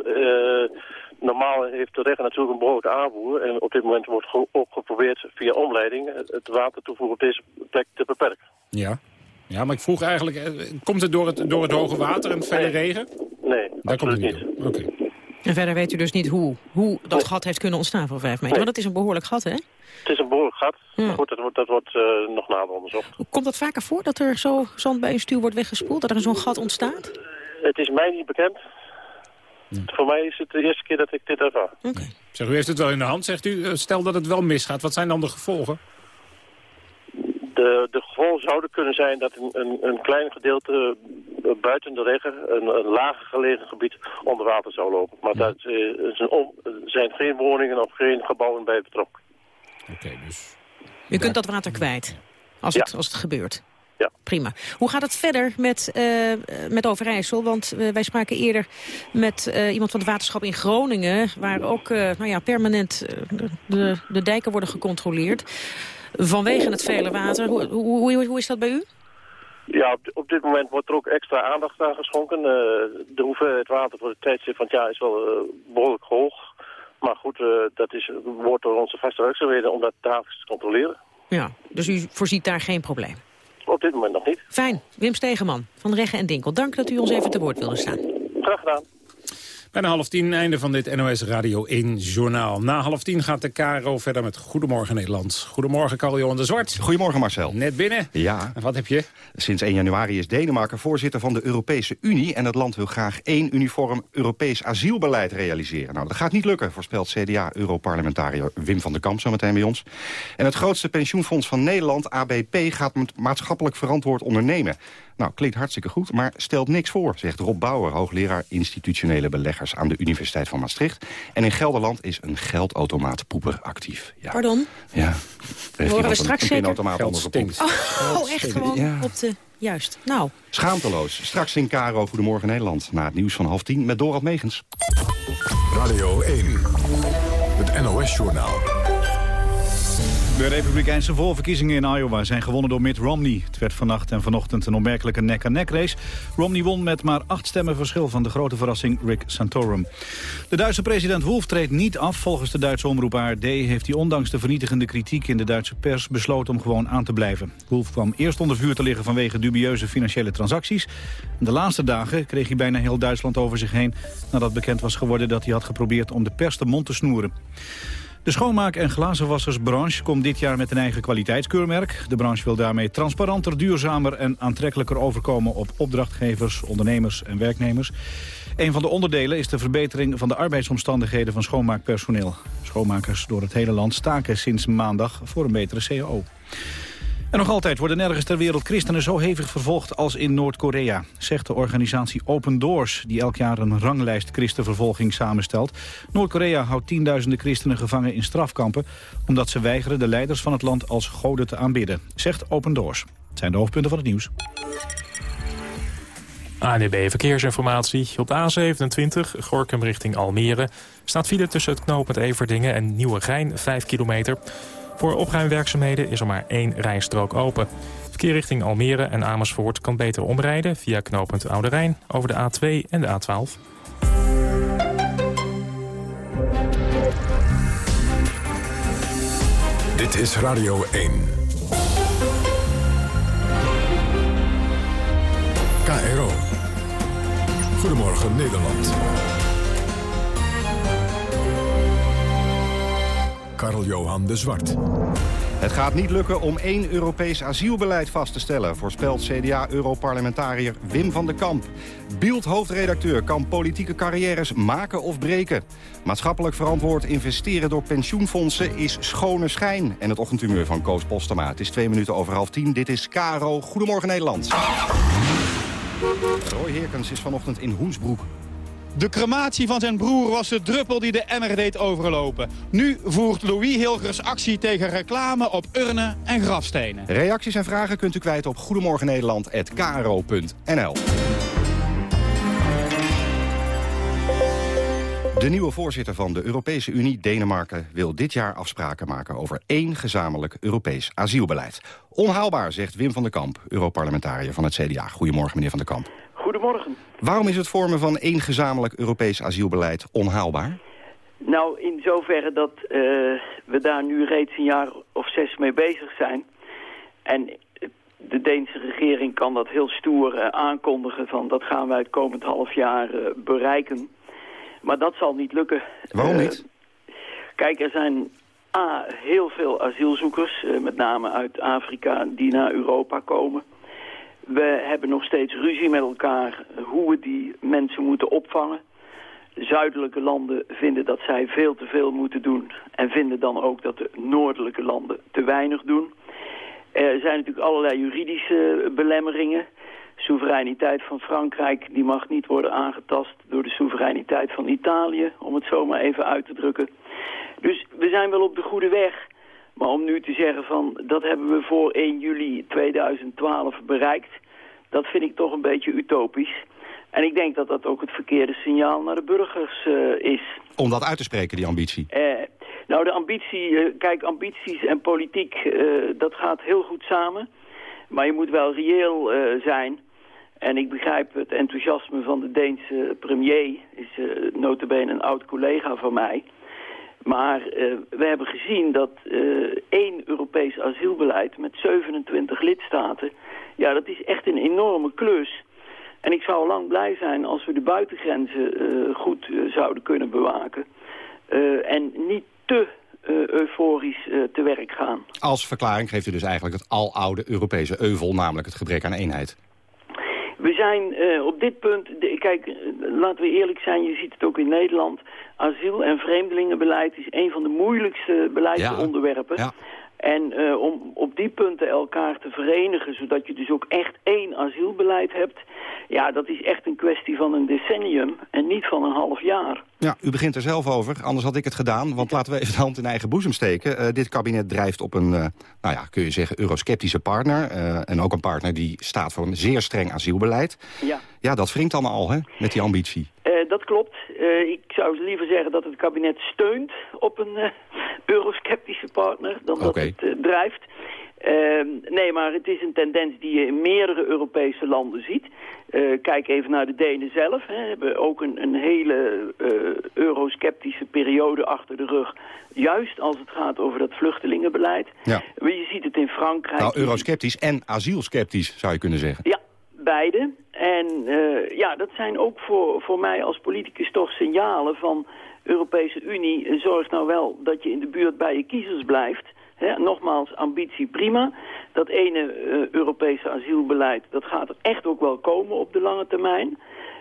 normaal heeft de regen natuurlijk een behoorlijke aanvoer. En op dit moment wordt ook geprobeerd via omleiding het watertoevoer op deze plek te beperken. Ja, ja maar ik vroeg eigenlijk, eh, komt het door het, door het hoge water en felle regen? Nee, Daar komt het niet. Oké. En verder weet u dus niet hoe, hoe dat gat heeft kunnen ontstaan van vijf meter. Nee. Maar dat is een behoorlijk gat, hè? Het is een behoorlijk gat. Ja. Maar goed, dat wordt, dat wordt uh, nog nader onderzocht. Komt dat vaker voor, dat er zo zand bij een stuur wordt weggespoeld? Dat er zo'n gat ontstaat? Het is mij niet bekend. Ja. Voor mij is het de eerste keer dat ik dit ervaar. Okay. Zeg, u heeft het wel in de hand, zegt u. Stel dat het wel misgaat, wat zijn dan de gevolgen? De, de gevolgen zouden kunnen zijn dat een, een, een klein gedeelte buiten de regen, een, een lager gelegen gebied, onder water zou lopen. Maar daar zijn geen woningen of geen gebouwen bij betrokken. Oké, dus... U kunt dat water kwijt, als, ja. het, als het gebeurt. Ja. Prima. Hoe gaat het verder met, uh, met Overijssel? Want uh, wij spraken eerder met uh, iemand van het waterschap in Groningen... waar ook nou ja, permanent de, de dijken worden gecontroleerd... vanwege het vele water. Hoe, hoe, hoe, hoe is dat bij u? Ja, op, op, dit moment wordt er ook extra aandacht aan geschonken. de hoeveelheid water voor het tijdstip van het jaar is wel behoorlijk hoog. Maar goed, dat is, wordt door onze vaste werkzaamheden om dat dagelijks te controleren. Ja, dus u voorziet daar geen probleem? Op dit moment nog niet. Fijn. Wim Stegeman van Reggen en Dinkel. Dank dat u ons even te woord wilde staan. Graag gedaan. Bijna half tien, einde van dit NOS Radio 1 journaal. Na half tien gaat de KRO verder met Goedemorgen Nederland. Goedemorgen, Carl-Johan de Zwart. Goedemorgen, Marcel. Net binnen. Ja. En wat heb je? Sinds 1 januari is Denemarken voorzitter van de Europese Unie... en het land wil graag één uniform Europees asielbeleid realiseren. Nou, dat gaat niet lukken, voorspelt CDA-europarlementariër Wim van der Kamp... zo meteen bij ons. En het grootste pensioenfonds van Nederland, ABP... gaat maatschappelijk verantwoord ondernemen. Nou, klinkt hartstikke goed, maar stelt niks voor, zegt Rob Bauer... hoogleraar institutionele beleggers aan de Universiteit van Maastricht. En in Gelderland is een geldautomaat poeper actief. Ja. Pardon? Ja. Horen we straks een zeker? zijn poep. Oh, echt gewoon Ja. op de... Juist. Nou, Schaamteloos. Straks in Caro Goedemorgen Nederland. Na het nieuws van half tien met Dorald Megens. Radio 1, het NOS-journaal. De Republikeinse voorverkiezingen in Iowa zijn gewonnen door Mitt Romney. Het werd vannacht en vanochtend een opmerkelijke nek-aan-nek race. Romney won met maar acht stemmen verschil van de grote verrassing Rick Santorum. De Duitse president Wolf treedt niet af. Volgens de Duitse omroep ARD heeft hij ondanks de vernietigende kritiek in de Duitse pers besloten om gewoon aan te blijven. Wolf kwam eerst onder vuur te liggen vanwege dubieuze financiële transacties. De laatste dagen kreeg hij bijna heel Duitsland over zich heen nadat bekend was geworden dat hij had geprobeerd om de pers de mond te snoeren. De schoonmaak- en glazenwassersbranche komt dit jaar met een eigen kwaliteitskeurmerk. De branche wil daarmee transparanter, duurzamer en aantrekkelijker overkomen op opdrachtgevers, ondernemers en werknemers. Een van de onderdelen is de verbetering van de arbeidsomstandigheden van schoonmaakpersoneel. Schoonmakers door het hele land staken sinds maandag voor een betere CAO. En nog altijd worden nergens ter wereld christenen zo hevig vervolgd als in Noord-Korea, zegt de organisatie Open Doors, die elk jaar een ranglijst christenvervolging samenstelt. Noord-Korea houdt tienduizenden christenen gevangen in strafkampen, omdat ze weigeren de leiders van het land als goden te aanbidden, zegt Open Doors. Het zijn de hoofdpunten van het nieuws. ANB Verkeersinformatie. Op de A27, Gorkum richting Almere... staat file tussen het knooppunt Everdingen en Nieuwegein, 5 kilometer. Voor opruimwerkzaamheden is er maar één rijstrook open. Verkeer richting Almere en Amersfoort kan beter omrijden... via knooppunt Oude Rijn over de A2 en de A12. Dit is Radio 1. KRO. Goedemorgen Nederland. Karl-Johan de Zwart. Het gaat niet lukken om één Europees asielbeleid vast te stellen... voorspelt CDA-europarlementariër Wim van den Kamp. Beeld-hoofdredacteur kan politieke carrières maken of breken. Maatschappelijk verantwoord investeren door pensioenfondsen is schone schijn. En het ochtendhumeur van Koos Postema. Het is twee minuten over half tien. Dit is Caro. Goedemorgen Nederland. Roy Heerkens is vanochtend in Hoensbroek. De crematie van zijn broer was de druppel die de emmer deed overlopen. Nu voert Louis Hilgers actie tegen reclame op urnen en grafstenen. Reacties en vragen kunt u kwijt op goedemorgennederland.kro.nl. De nieuwe voorzitter van de Europese Unie, Denemarken... wil dit jaar afspraken maken over één gezamenlijk Europees asielbeleid. Onhaalbaar, zegt Wim van der Kamp, Europarlementariër van het CDA. Goedemorgen, meneer van der Kamp. Goedemorgen. Waarom is het vormen van één gezamenlijk Europees asielbeleid onhaalbaar? Nou, in zoverre dat eh, we daar nu reeds een jaar of zes mee bezig zijn. En de Deense regering kan dat heel stoer eh, aankondigen van dat gaan wij het komend half jaar eh, bereiken. Maar dat zal niet lukken. Waarom niet? Kijk, er zijn A, heel veel asielzoekers, met name uit Afrika, die naar Europa komen. We hebben nog steeds ruzie met elkaar hoe we die mensen moeten opvangen. Zuidelijke landen vinden dat zij veel te veel moeten doen... en vinden dan ook dat de noordelijke landen te weinig doen. Er zijn natuurlijk allerlei juridische belemmeringen. Soevereiniteit van Frankrijk die mag niet worden aangetast door de soevereiniteit van Italië... om het zo maar even uit te drukken. Dus we zijn wel op de goede weg... Maar om nu te zeggen van dat hebben we voor 1 juli 2012 bereikt, dat vind ik toch een beetje utopisch. En ik denk dat dat ook het verkeerde signaal naar de burgers eh, is. Om dat uit te spreken, die ambitie. Eh, nou, de ambitie, eh, kijk, ambities en politiek, dat gaat heel goed samen. Maar je moet wel reëel zijn. En ik begrijp het enthousiasme van de Deense premier, is uh, notabene een oud collega van mij. Maar uh, we hebben gezien dat uh, één Europees asielbeleid met 27 lidstaten... ja, dat is echt een enorme klus. En ik zou lang blij zijn als we de buitengrenzen eh, goed eh, zouden kunnen bewaken. Eh, en niet te euforisch te werk gaan. Als verklaring geeft u dus eigenlijk het aloude Europese euvel, namelijk het gebrek aan eenheid. We zijn op dit punt, kijk, laten we eerlijk zijn, je ziet het ook in Nederland. Asiel- en vreemdelingenbeleid is een van de moeilijkste beleidsonderwerpen. Ja. En uh, om op die punten elkaar te verenigen, zodat je dus ook echt één asielbeleid hebt... ja, dat is echt een kwestie van een decennium en niet van een half jaar. Ja, u begint er zelf over, anders had ik het gedaan. Want laten we even de hand in eigen boezem steken. Uh, dit kabinet drijft op een, uh, nou ja, kun je zeggen, eurosceptische partner. en ook een partner die staat voor een zeer streng asielbeleid. Ja, ja dat wringt dan al, hè, met die ambitie. dat klopt. ik zou liever zeggen dat het kabinet steunt op een eurosceptische partner dan dat het drijft. Uh, nee, maar het is een tendens die je in meerdere Europese landen ziet. Uh, kijk even naar de Denen zelf. Hè. hebben ook een, een hele uh, eurosceptische periode achter de rug. Juist als het gaat over dat vluchtelingenbeleid. Ja. Je ziet het in Frankrijk. Nou, eurosceptisch en asielsceptisch zou je kunnen zeggen. Ja, beide. En ja, dat zijn ook voor, voor mij als politicus toch signalen van... Europese Unie, zorgt nou wel dat je in de buurt bij je kiezers blijft. Nogmaals, ambitie prima. Dat ene uh, Europese asielbeleid, dat gaat er echt ook wel komen op de lange termijn.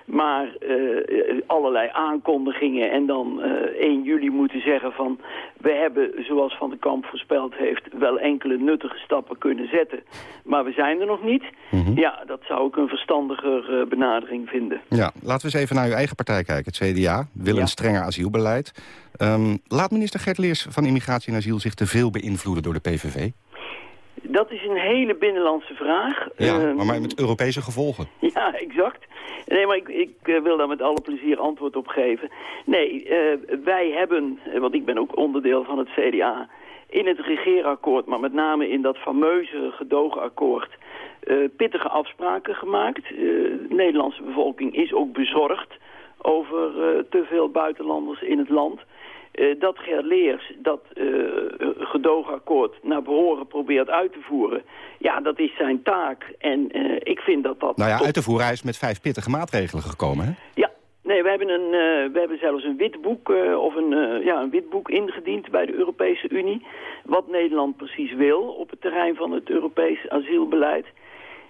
Maar uh, allerlei aankondigingen en dan uh, 1 juli moeten zeggen van... we hebben, zoals Van de Kamp voorspeld heeft, wel enkele nuttige stappen kunnen zetten. Maar we zijn er nog niet. Mhm. Ja, dat zou ik een verstandiger benadering vinden. Ja, laten we eens even naar uw eigen partij kijken, het CDA. Wil een strenger asielbeleid. Um, laat minister Gert Leers van Immigratie en Asiel zich te veel beïnvloeden door de PVV? Dat is een hele binnenlandse vraag. Ja, ehm, maar met Europese gevolgen. Ja, exact. Nee, maar ik, ik eh, wil daar met alle plezier antwoord op geven. Nee, uh, wij hebben, eh, want ik ben ook onderdeel van het CDA... in het regeerakkoord, maar met name in dat fameuze gedoogakkoord... Uh, pittige afspraken gemaakt. de Nederlandse bevolking is ook bezorgd over te veel buitenlanders in het land... Uh, dat Leers dat uh, gedoogakkoord naar behoren probeert uit te voeren... ja, dat is zijn taak. En uh, ik vind dat dat... Nou ja, uit te voeren, hij is met vijf pittige maatregelen gekomen, hè? Ja, nee, we hebben, een, we hebben zelfs een witboek, of een, ja, een witboek ingediend bij de Europese Unie... wat Nederland precies wil op het terrein van het Europees asielbeleid...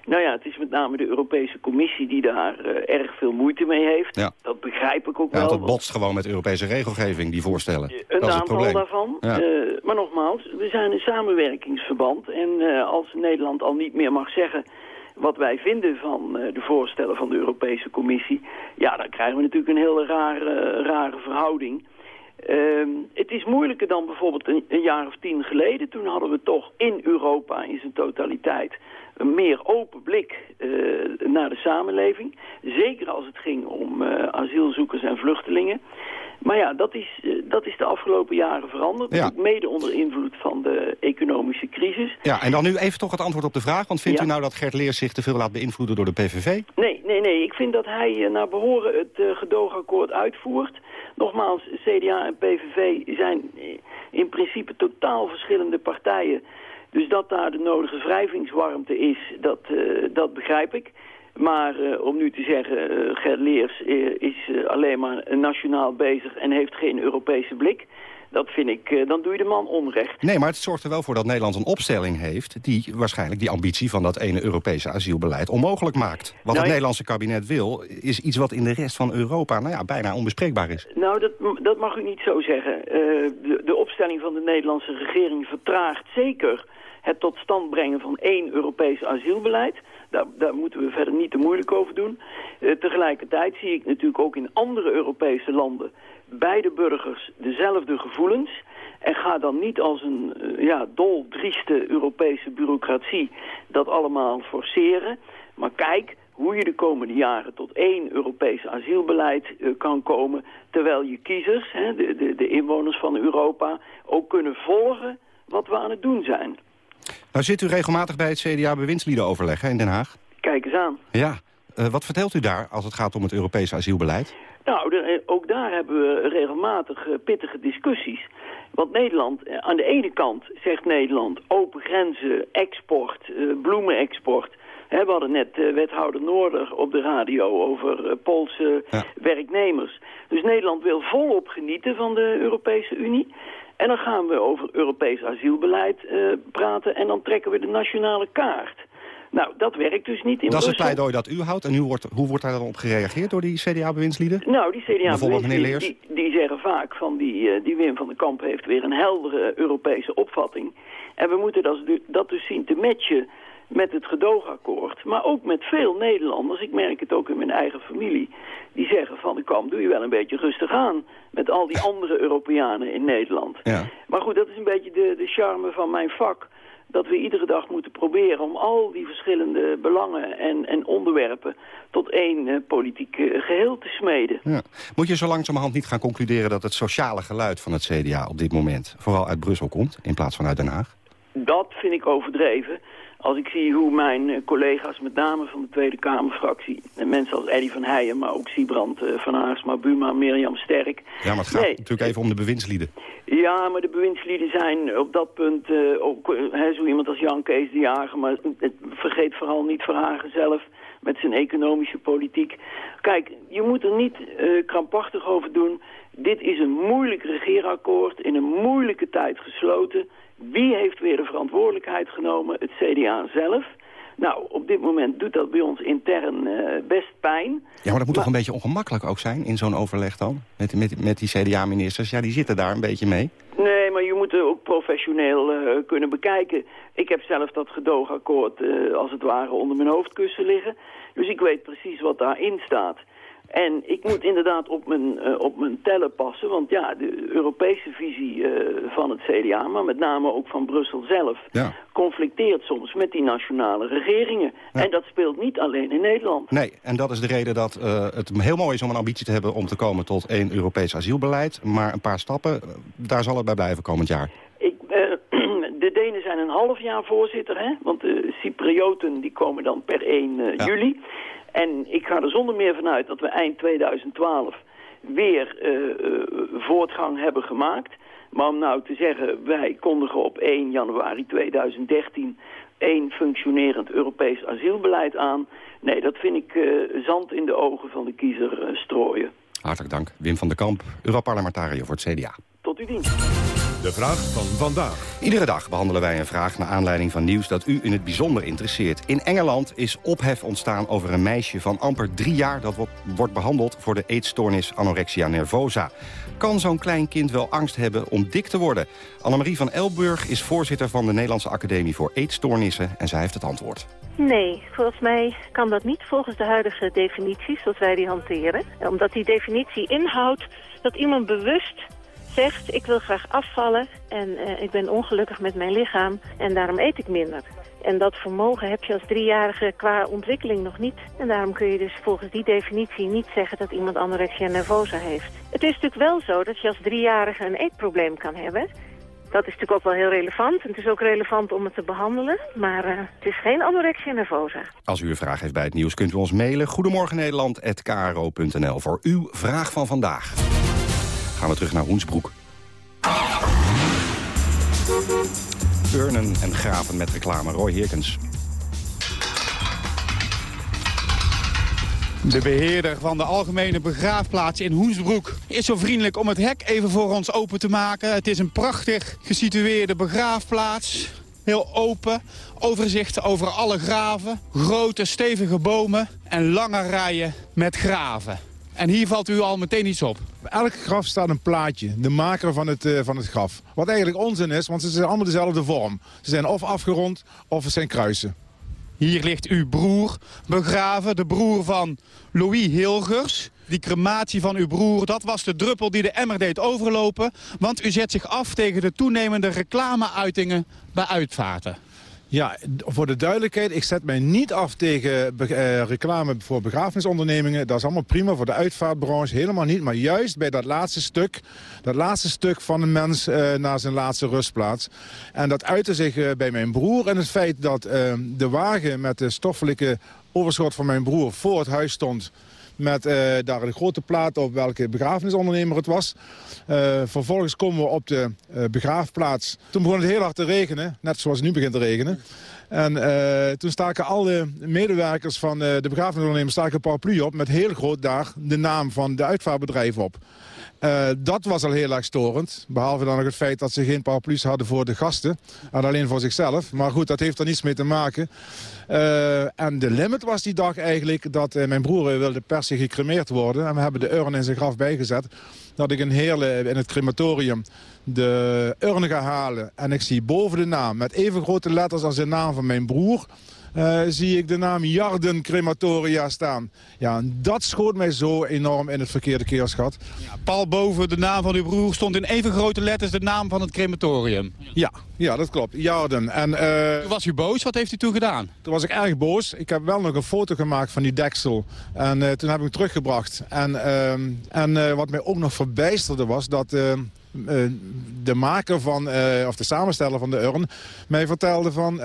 Nou ja, het is met name de Europese Commissie die daar uh, erg veel moeite mee heeft. Ja. Dat begrijp ik ook ja, wel. Dat botst gewoon met Europese regelgeving, die voorstellen. Een dat is aantal het daarvan. Ja. Uh, maar nogmaals, we zijn een samenwerkingsverband. En als Nederland al niet meer mag zeggen wat wij vinden van de voorstellen van de Europese Commissie... ja, dan krijgen we natuurlijk een hele rare, rare verhouding... Uh, het is moeilijker dan bijvoorbeeld een, een, jaar of tien geleden. Toen hadden we toch in Europa in zijn totaliteit een meer open blik uh, naar de samenleving. Zeker als het ging om uh, asielzoekers en vluchtelingen. Maar ja, dat is, uh, dat is de afgelopen jaren veranderd. Ja. Mede onder invloed van de economische crisis. Ja, en dan nu even toch het antwoord op de vraag. Want vindt ja. u nou dat Gert Leers zich te veel laat beïnvloeden door de PVV? Nee, nee, nee. Ik vind dat hij naar behoren het gedoogakkoord uitvoert. Nogmaals, CDA en PVV zijn in principe totaal verschillende partijen... Dus dat daar de nodige wrijvingswarmte is, dat, uh, dat begrijp ik. Maar uh, om nu te zeggen, uh, Gert Leers is alleen maar nationaal bezig en heeft geen Europese blik... Dat vind ik, dan doe je de man onrecht. Nee, maar het zorgt er wel voor dat Nederland een opstelling heeft... die waarschijnlijk die ambitie van dat ene Europese asielbeleid onmogelijk maakt. Wat nou, het Nederlandse kabinet wil, is iets wat in de rest van Europa nou ja, bijna onbespreekbaar is. Nou, dat, dat mag u niet zo zeggen. de, de opstelling van de Nederlandse regering vertraagt zeker het tot stand brengen van één Europees asielbeleid. Daar, daar moeten we verder niet te moeilijk over doen. Uh, tegelijkertijd zie ik natuurlijk ook in andere Europese landen bij de burgers dezelfde gevoelens. En ga dan niet als een uh, ja, doldrieste Europese bureaucratie dat allemaal forceren. Maar kijk hoe je de komende jaren tot één Europees asielbeleid uh, kan komen... terwijl je kiezers, hè, de, de, de inwoners van Europa, ook kunnen volgen wat we aan het doen zijn. Nou zit u regelmatig bij het CDA bewindsliedenoverleg in Den Haag. Kijk eens aan. Ja, wat vertelt u daar als het gaat om het Europese asielbeleid? Nou, eh, ook daar hebben we regelmatig uh, pittige discussies. Want Nederland, aan de ene kant zegt Nederland open grenzen, export, bloemenexport we hadden net wethouder Noorder op de radio over Poolse werknemers. Dus Nederland wil volop genieten van de Europese Unie. En dan gaan we over Europees asielbeleid praten en dan trekken we de nationale kaart. Nou, dat werkt dus niet in Dat is het pleidooi dat u houdt. En hoe wordt, hoe wordt daar dan op gereageerd door die CDA-bewindslieden? Nou, die Bijvoorbeeld meneer CDA Leers? die, die zeggen vaak van die, eh, die Wim van den Kamp heeft weer een heldere Europese opvatting. En we moeten dat, dat dus zien te matchen met het gedoogakkoord. Maar ook met veel Nederlanders, ik merk het ook in mijn eigen familie... die zeggen van de Kamp, doe je wel een beetje rustig aan... met al die andere Europeanen in Nederland. Ja. Maar goed, dat is een beetje de, de charme van mijn vak dat we iedere dag moeten proberen om al die verschillende belangen en, en onderwerpen tot één eh, politiek eh, geheel te smeden. Ja. Moet je zo langzamerhand niet gaan concluderen dat het sociale geluid van het CDA op dit moment vooral uit Brussel komt in plaats van uit Den Haag? Dat vind ik overdreven. Als ik zie hoe mijn eh, collega's, met name van de Tweede Kamerfractie... en mensen als Eddy van Heijen, maar ook Siebrand eh, van Haarsma, Buma, Mirjam Sterk... Ja, maar het gaat Nee. natuurlijk even om de bewindslieden. Ja, maar de bewindslieden zijn op dat punt eh, ook hè, zo iemand als Jan Kees de Jager. Maar het, vergeet vooral niet Verhagen zelf met zijn economische politiek. Kijk, je moet er niet krampachtig over doen. Dit is een moeilijk regeerakkoord, in een moeilijke tijd gesloten. Wie heeft weer de verantwoordelijkheid genomen? Het CDA zelf. Nou, op dit moment doet dat bij ons intern eh, best pijn. Ja, maar dat moet toch een beetje ongemakkelijk ook zijn in zo'n overleg dan? Met, met, met die CDA-ministers. Ja, die zitten daar een beetje mee. Nee, maar je moet het ook professioneel eh, kunnen bekijken. Ik heb zelf dat gedoogakkoord eh, als het ware onder mijn hoofdkussen liggen. Dus ik weet precies wat daarin staat. En ik moet inderdaad op mijn, eh, op mijn tellen passen. Want ja, de Europese visie eh, van het CDA, maar met name ook van Brussel zelf... conflicteert soms met die nationale regeringen. En dat speelt niet alleen in Nederland. Nee, en dat is de reden dat eh, het heel mooi is om een ambitie te hebben... om te komen tot één Europees asielbeleid. Maar een paar stappen, daar zal het bij blijven komend jaar. Ik, de Denen zijn een half jaar voorzitter, hè? want de Cyprioten die komen dan per 1 eh, juli. En ik ga er zonder meer vanuit dat we eind 2012 weer eh, eh, voortgang hebben gemaakt. Maar om nou te zeggen, wij kondigen op 1 januari 2013 één functionerend Europees asielbeleid aan. Nee, dat vind ik eh, zand in de ogen van de kiezer strooien. Hartelijk dank. Wim van der Kamp, Europarlementariër voor het CDA. Tot uw dienst. De vraag van vandaag. Iedere dag behandelen wij een vraag naar aanleiding van nieuws dat u in het bijzonder interesseert. In Engeland is ophef ontstaan over een meisje van amper drie jaar... dat wordt- behandeld voor de eetstoornis anorexia nervosa. Kan zo'n klein kind wel angst hebben om dik te worden? Annemarie van Elburg is voorzitter van de Nederlandse Academie voor Eetstoornissen... en zij heeft het antwoord. Nee, volgens mij kan dat niet volgens de huidige definities zoals wij die hanteren. Omdat die definitie inhoudt dat iemand bewust zegt... ik wil graag afvallen en eh, ik ben ongelukkig met mijn lichaam en daarom eet ik minder. En dat vermogen heb je als driejarige qua ontwikkeling nog niet. En daarom kun je dus volgens die definitie niet zeggen dat iemand anorexia nervosa heeft. Het is natuurlijk wel zo dat je als driejarige een eetprobleem kan hebben... Dat is natuurlijk ook wel heel relevant. Het is ook relevant om het te behandelen. Maar eh, het is geen anorexia nervosa. Als u een vraag heeft bij het nieuws kunt u ons mailen. Goedemorgen Nederland@kro.nl voor uw vraag van vandaag. Gaan we terug naar Hoensbroek. Urnen en graven met reclame. Roy Heerkens. De beheerder van de algemene begraafplaats in Hoensbroek is zo vriendelijk om het hek even voor ons open te maken. Het is een prachtig gesitueerde begraafplaats. Heel open, overzicht over alle graven, grote stevige bomen en lange rijen met graven. En hier valt u al meteen iets op. Elk graf staat een plaatje, de maker van het, eh, van het graf. Wat eigenlijk onzin is, want ze zijn allemaal dezelfde vorm. Ze zijn of afgerond of het zijn kruisen. Hier ligt uw broer begraven, de broer van Louis Hilgers. Die crematie van uw broer, dat was de druppel die de emmer deed overlopen. Want u zet zich af tegen de toenemende reclameuitingen bij uitvaarten. Ja, voor de duidelijkheid, ik zet mij niet af tegen eh, reclame voor begrafenisondernemingen. Dat is allemaal prima voor de uitvaartbranche, helemaal niet. Maar juist bij dat laatste stuk, dat laatste stuk van een mens eh, naar zijn laatste rustplaats. En dat uitte zich eh, bij mijn broer en het feit dat de wagen met de stoffelijke overschot van mijn broer voor het huis stond met daar een grote plaat op welke begrafenisondernemer het was. vervolgens komen we op de begraafplaats. Toen begon het heel hard te regenen, net zoals het nu begint te regenen. En toen staken alle medewerkers van de begrafenisondernemer staken een paraplu op... met heel groot daar de naam van de uitvaartbedrijf op. Uh, dat was al heel erg storend. Behalve dan nog het feit dat ze geen paraplu's hadden voor de gasten. En alleen voor zichzelf. Maar goed, dat heeft er niets mee te maken. Uh, en de limit was die dag eigenlijk dat uh, mijn broer wilde per se gecremeerd worden. En we hebben de urn in zijn graf bijgezet. Dat ik een hele in het crematorium de urn ga halen. En ik zie boven de naam met even grote letters als de naam van mijn broer... Uh, zie ik de naam Jarden Crematoria staan. Ja, en dat schoot mij zo enorm in het verkeerde keerschat. Ja, pal boven de naam van uw broer stond in even grote letters de naam van het crematorium. Ja, ja dat klopt. Jarden. En, uh, toen was u boos. Wat heeft u toen gedaan? Toen was ik erg boos. Ik heb wel nog een foto gemaakt van die deksel. En uh, toen heb ik hem teruggebracht. En, ehm, en wat mij ook nog verbijsterde was dat de maker van, of de samensteller van de urn mij vertelde van...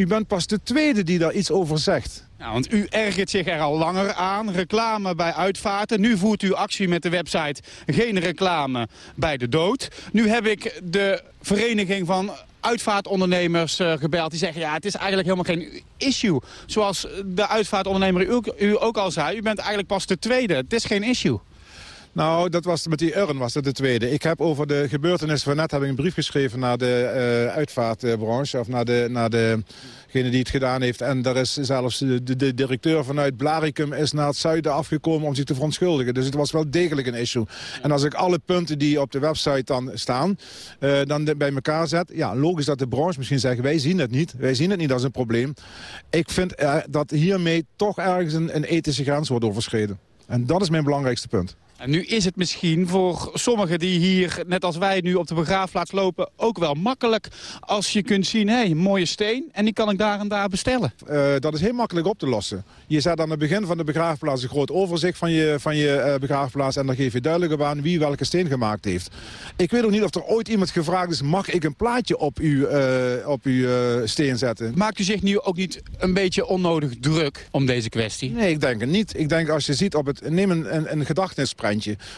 U bent pas de tweede die daar iets over zegt. Ja, want u ergert zich er al langer aan. Reclame bij uitvaarten. Nu voert u actie met de website Geen reclame bij de dood. Nu heb ik de vereniging van uitvaartondernemers uh, gebeld. Die zeggen, ja, het is eigenlijk helemaal geen issue. Zoals de uitvaartondernemer u, u ook al zei. U bent eigenlijk pas de tweede. Het is geen issue. Nou, dat was met die urn was dat de tweede. Ik heb over de gebeurtenissen van net heb ik een brief geschreven naar de uh, uitvaartbranche. Of naar, de, naar degene die het gedaan heeft. En daar is zelfs de, de, directeur vanuit Blaricum is naar het zuiden afgekomen om zich te verontschuldigen. Dus het was wel degelijk een issue. En als ik alle punten die op de website dan staan, uh, dan bij elkaar zet. Ja, logisch dat de branche misschien zegt, wij zien het niet. Wij zien het niet als een probleem. Ik vind uh, dat hiermee toch ergens een ethische grens wordt overschreden. En dat is mijn belangrijkste punt. En nu is het misschien voor sommigen die hier, net als wij nu op de begraafplaats lopen... ook wel makkelijk als je kunt zien, hé, hey, mooie steen... en die kan ik daar en daar bestellen. Uh, dat is heel makkelijk op te lossen. Je zet aan het begin van de begraafplaats een groot overzicht van je, van je uh, begraafplaats... en dan geef je duidelijk op aan wie welke steen gemaakt heeft. Ik weet ook niet of er ooit iemand gevraagd is... mag ik een plaatje op uw, uh, op uw steen zetten? Maakt u zich nu ook niet een beetje onnodig druk om deze kwestie? Nee, ik denk het niet. Ik denk als je ziet op het... neem een, een, een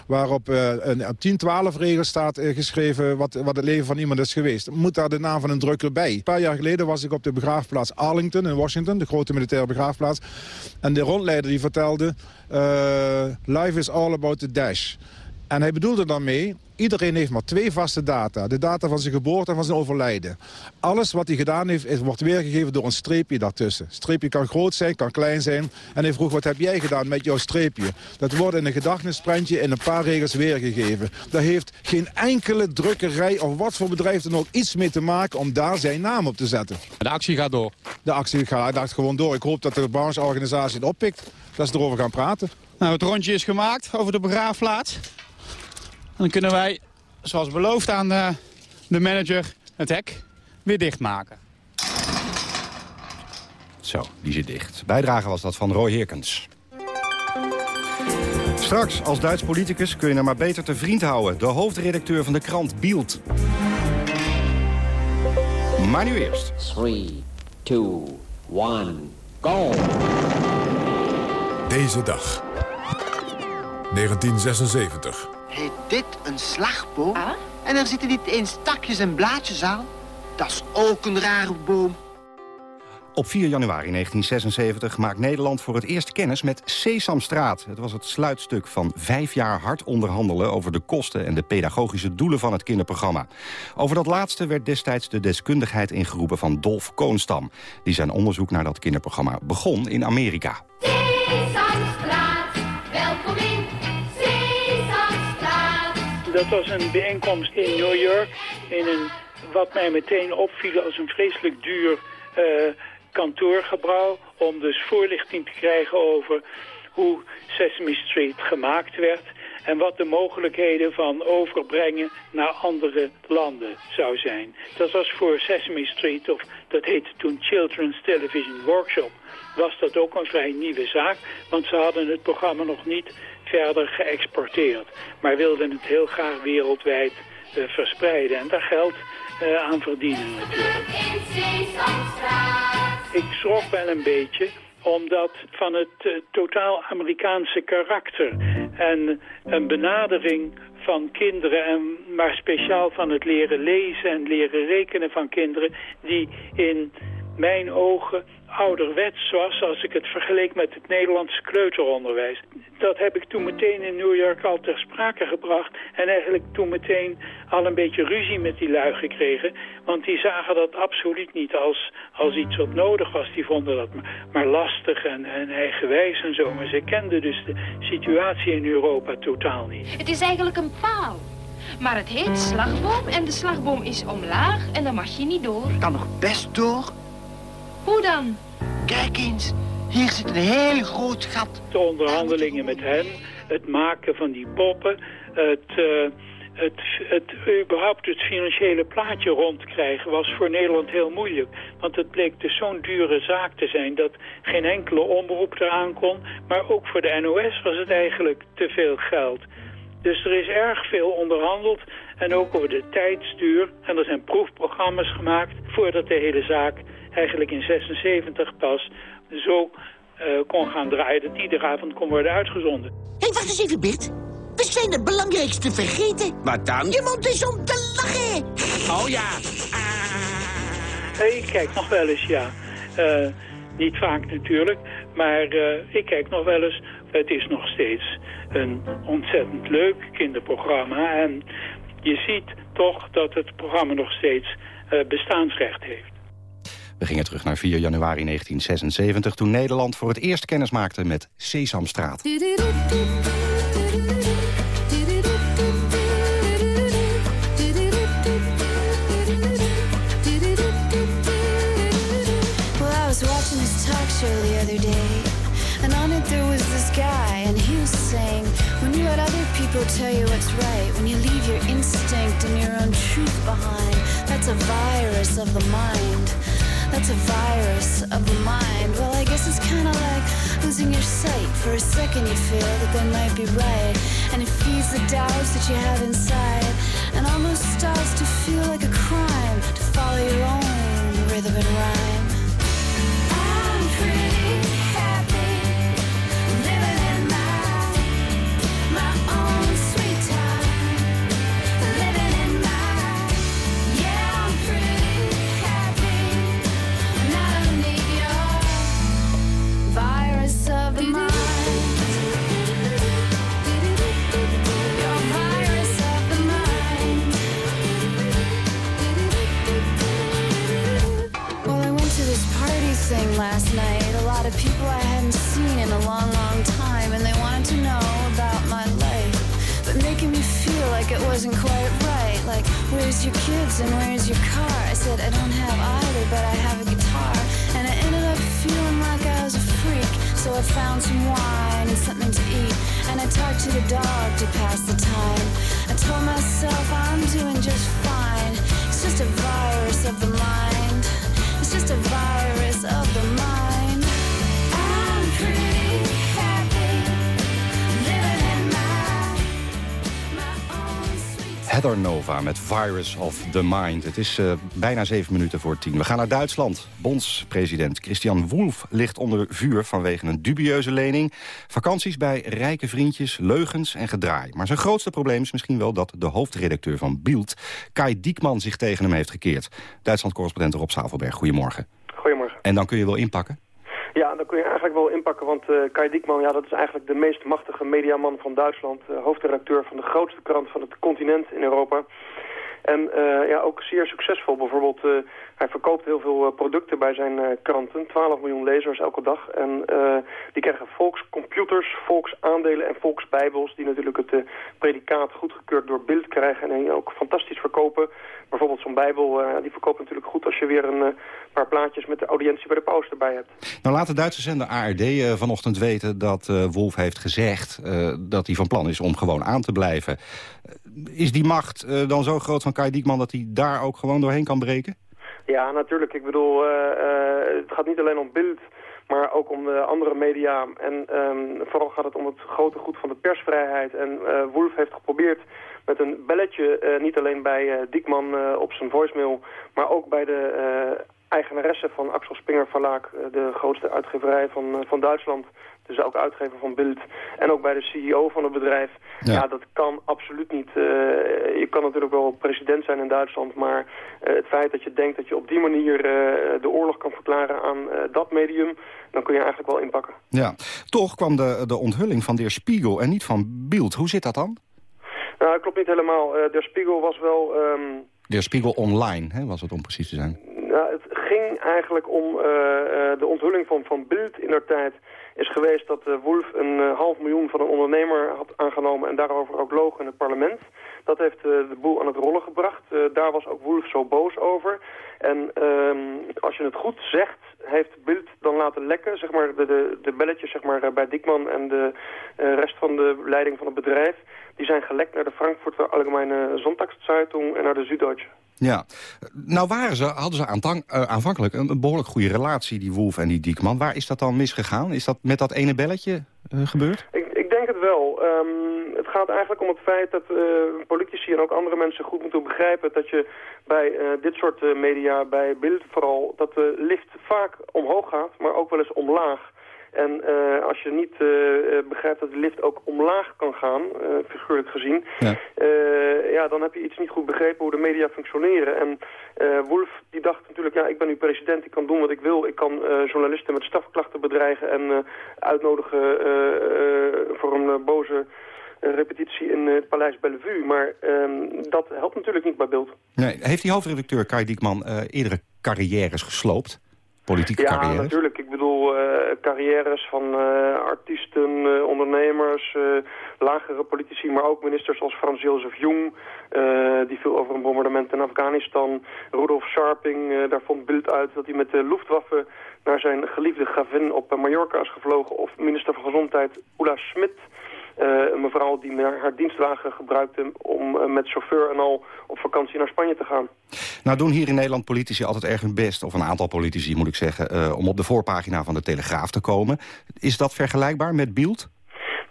waarop uh, een, op 10, 12 regels staat uh, geschreven wat, wat het leven van iemand is geweest. Moet daar de naam van een drukker bij. Een paar jaar geleden was ik op de begraafplaats Arlington in Washington, de grote militaire begraafplaats. En de rondleider die vertelde, uh, life is all about the dash. En hij bedoelde daarmee, iedereen heeft maar twee vaste data. De data van zijn geboorte en van zijn overlijden. Alles wat hij gedaan heeft, is, wordt weergegeven door een streepje daartussen. Streepje kan groot zijn, kan klein zijn. En hij vroeg, wat heb jij gedaan met jouw streepje? Dat wordt in een gedachtenisprentje in een paar regels weergegeven. Daar heeft geen enkele drukkerij of wat voor bedrijf dan ook iets mee te maken... om daar zijn naam op te zetten. De actie gaat door? De actie gaat gewoon door. Ik hoop dat de brancheorganisatie het oppikt. Dat ze erover gaan praten. Nou, het rondje is gemaakt over de begraafplaats dan kunnen wij, zoals beloofd aan de, de manager, het hek weer dichtmaken. Zo, die zit dicht. Bijdrage was dat van Roy Heerkens. Straks, als Duits politicus kun je er maar beter te vriend houden. De hoofdredacteur van de krant Bielt. Maar nu eerst. 3, 2, 1, go! Deze dag. 1976. Heet dit een slagboom? En er zitten niet eens takjes en blaadjes aan? Dat is ook een rare boom. Op 4 januari 1976 maakt Nederland voor het eerst kennis met Sesamstraat. Het was het sluitstuk van vijf jaar hard onderhandelen... over de kosten en de pedagogische doelen van het kinderprogramma. Over dat laatste werd destijds de deskundigheid ingeroepen van Dolf Koonstam... die zijn onderzoek naar dat kinderprogramma begon in Amerika. Dat was een bijeenkomst in New York in een, wat mij meteen opviel als een vreselijk duur uh, kantoorgebouw. Om dus voorlichting te krijgen over hoe Sesame Street gemaakt werd en wat de mogelijkheden van overbrengen naar andere landen zou zijn. Dat was voor Sesame Street, of dat heette toen Children's Television Workshop, was dat ook een vrij nieuwe zaak, want ze hadden het programma nog niet verder geëxporteerd. Maar wilden het heel graag wereldwijd uh, verspreiden en daar geld uh, aan verdienen natuurlijk. Ik schrok wel een beetje omdat van het uh, totaal Amerikaanse karakter en een benadering van kinderen, en maar speciaal van het leren lezen en leren rekenen van kinderen, die in mijn ogen ouderwets was als ik het vergeleek met het Nederlandse kleuteronderwijs. Dat heb ik toen meteen in New York al ter sprake gebracht en eigenlijk toen meteen al een beetje ruzie met die lui gekregen. Want die zagen dat absoluut niet als, als iets wat nodig was. Die vonden dat maar lastig en, en eigenwijs en zo. Maar ze kenden dus de situatie in Europa totaal niet. Het is eigenlijk een paal. Maar het heet slagboom en de slagboom is omlaag en dan mag je niet door. Kan nog best door. Hoe dan? Kijk eens, hier zit een heel groot gat. De onderhandelingen met hen, het maken van die poppen, het, uh, het, het, überhaupt het financiële plaatje rondkrijgen was voor Nederland heel moeilijk. Want het bleek dus zo'n dure zaak te zijn dat geen enkele omroep eraan kon. Maar ook voor de NOS was het eigenlijk te veel geld. Dus er is erg veel onderhandeld en ook over de tijdsduur. En er zijn proefprogramma's gemaakt voordat de hele zaak eigenlijk in 76 pas zo uh, kon gaan draaien dat iedere avond kon worden uitgezonden. Hé, hey, wacht eens even, Bert. We zijn het belangrijkste vergeten. Wat dan? Je mond is om te lachen. Oh ja. Hey, ik kijk nog wel eens, ja. Uh, niet vaak natuurlijk, maar uh, ik kijk nog wel eens. Het is nog steeds een ontzettend leuk kinderprogramma. En je ziet toch dat het programma nog steeds uh, bestaansrecht heeft. We gingen terug naar 4 januari 1976... toen Nederland voor het eerst kennis maakte met Sesamstraat. the other day And on it there was this guy And he was saying When you let other people tell you what's right When you leave your instinct and your own truth behind That's a virus of the mind That's a virus of the mind. Well, I guess it's kind of like losing your sight. For a second, you feel that they might be right. And it feeds the doubts that you have inside. And almost starts to feel like a crime to follow your own rhythm and rhyme. Last night. A lot of people I hadn't seen in a long, long time, and they wanted to know about my life. But making me feel like it wasn't quite right. Like, where's your kids and where's your car? I said, I don't have either, but I have a guitar. And I ended up feeling like I was a freak. So I found some wine and something to eat. And I talked to the dog to pass the time. I told myself I'm doing just fine. It's just a virus of the mind. Just a virus of the mind. Heather Nova met Virus of the Mind. Het is uh, bijna zeven minuten voor tien. We gaan naar Duitsland. Bondspresident Christian Wolff ligt onder vuur vanwege een dubieuze lening. Vakanties bij rijke vriendjes, leugens en gedraai. Maar zijn grootste probleem is misschien wel dat de hoofdredacteur van Bild... Kai Diekman zich tegen hem heeft gekeerd. Duitsland-correspondent Rob Zavelberg, goedemorgen. Goedemorgen. En dan kun je wel inpakken? Ja, dan kun je eigenlijk wel inpakken, want uh, Kai Diekman, ja, dat is eigenlijk de meest machtige mediaman van Duitsland. Uh, hoofdredacteur van de grootste krant van het continent in Europa. En uh, ja, ook zeer succesvol. Bijvoorbeeld, hij verkoopt heel veel producten bij zijn kranten. 12 miljoen lezers elke dag. En die krijgen volkscomputers, volksaandelen en volksbijbels... die natuurlijk het predicaat goedgekeurd door Bild krijgen... en die ook fantastisch verkopen. Bijvoorbeeld zo'n bijbel, die verkoopt natuurlijk goed... als je weer een paar plaatjes met de audiëntie bij de paus erbij hebt. Nou laat de Duitse zender ARD vanochtend weten dat Wolf heeft gezegd... Dat hij van plan is om gewoon aan te blijven. Is die macht dan zo groot van Kai Diekman dat hij daar ook gewoon doorheen kan breken? Ja, natuurlijk. Ik bedoel, het gaat niet alleen om beeld maar ook om de andere media. En um, vooral gaat het om het grote goed van de persvrijheid. En uh, Wolf heeft geprobeerd met een belletje, niet alleen bij uh, Diekman op zijn voicemail... maar ook bij de eigenaresse van Axel Springer Verlaag, de grootste uitgeverij van, van Duitsland dus ook uitgever van Bild en ook bij de CEO van het bedrijf. Ja, dat kan absoluut niet. je kan natuurlijk wel president zijn in Duitsland, maar het feit dat je denkt dat je op die manier de oorlog kan verklaren aan dat medium, dan kun je eigenlijk wel inpakken. Ja, toch kwam de, de onthulling van de Spiegel en niet van Bild. Hoe zit dat dan? Nou, klopt niet helemaal. Der Spiegel was wel... Um... Der Spiegel Online, hè, was het om precies te zijn. Het ging eigenlijk om uh, de onthulling van, van Bild in der tijd is geweest dat uh, Wolf een half miljoen van een ondernemer had aangenomen en daarover ook loog in het parlement. Dat heeft de boel aan het rollen gebracht. daar was ook Wolf zo boos over. En ehm, als je het goed zegt, heeft Bild dan laten lekken, zeg maar, de, de, de belletjes zeg maar, bij Dikman en de rest van de leiding van het bedrijf die zijn gelekt naar de Frankfurter Allgemeine Sonntagszeitung en naar de Süddeutsche. Ja, nou waren ze, hadden ze aantank, uh, aanvankelijk een, behoorlijk goede relatie, die Wolf en die Diekman. Waar is dat dan misgegaan? Is dat met dat ene belletje uh, gebeurd? Ik, denk het wel. Um, het gaat eigenlijk om het feit dat uh, politici en ook andere mensen goed moeten begrijpen dat je bij dit soort media, bij beeld vooral, dat de lift vaak omhoog gaat, maar ook wel eens omlaag. En uh, als je niet uh, begrijpt dat de lift ook omlaag kan gaan, uh, figuurlijk gezien... Ja. ja, dan heb je iets niet goed begrepen hoe de media functioneren. En Wolf die dacht natuurlijk, ja, ik ben nu president, ik kan doen wat ik wil. Ik kan journalisten met strafklachten bedreigen en uitnodigen voor een boze repetitie in het Paleis Bellevue. Maar ehm, dat helpt natuurlijk niet bij beeld. Nee. Heeft die hoofdredacteur Kai Diekman eerdere carrières gesloopt? Politieke ja, carrières? natuurlijk. Ik bedoel, uh, carrières van uh, artiesten, uh, ondernemers, lagere politici, maar ook ministers als Frans Jozef Jung, die veel over een bombardement in Afghanistan. Rudolf Scharping, daar vond Bild uit dat hij met de Luftwaffe naar zijn geliefde gravin op Mallorca is gevlogen. Of minister van Gezondheid Ulla Schmidt, een mevrouw die haar dienstwagen gebruikte om uh, met chauffeur en al op vakantie naar Spanje te gaan. Nou doen hier in Nederland politici altijd erg hun best, of een aantal politici moet ik zeggen, uh, om op de voorpagina van de Telegraaf te komen. Is dat vergelijkbaar met Bild?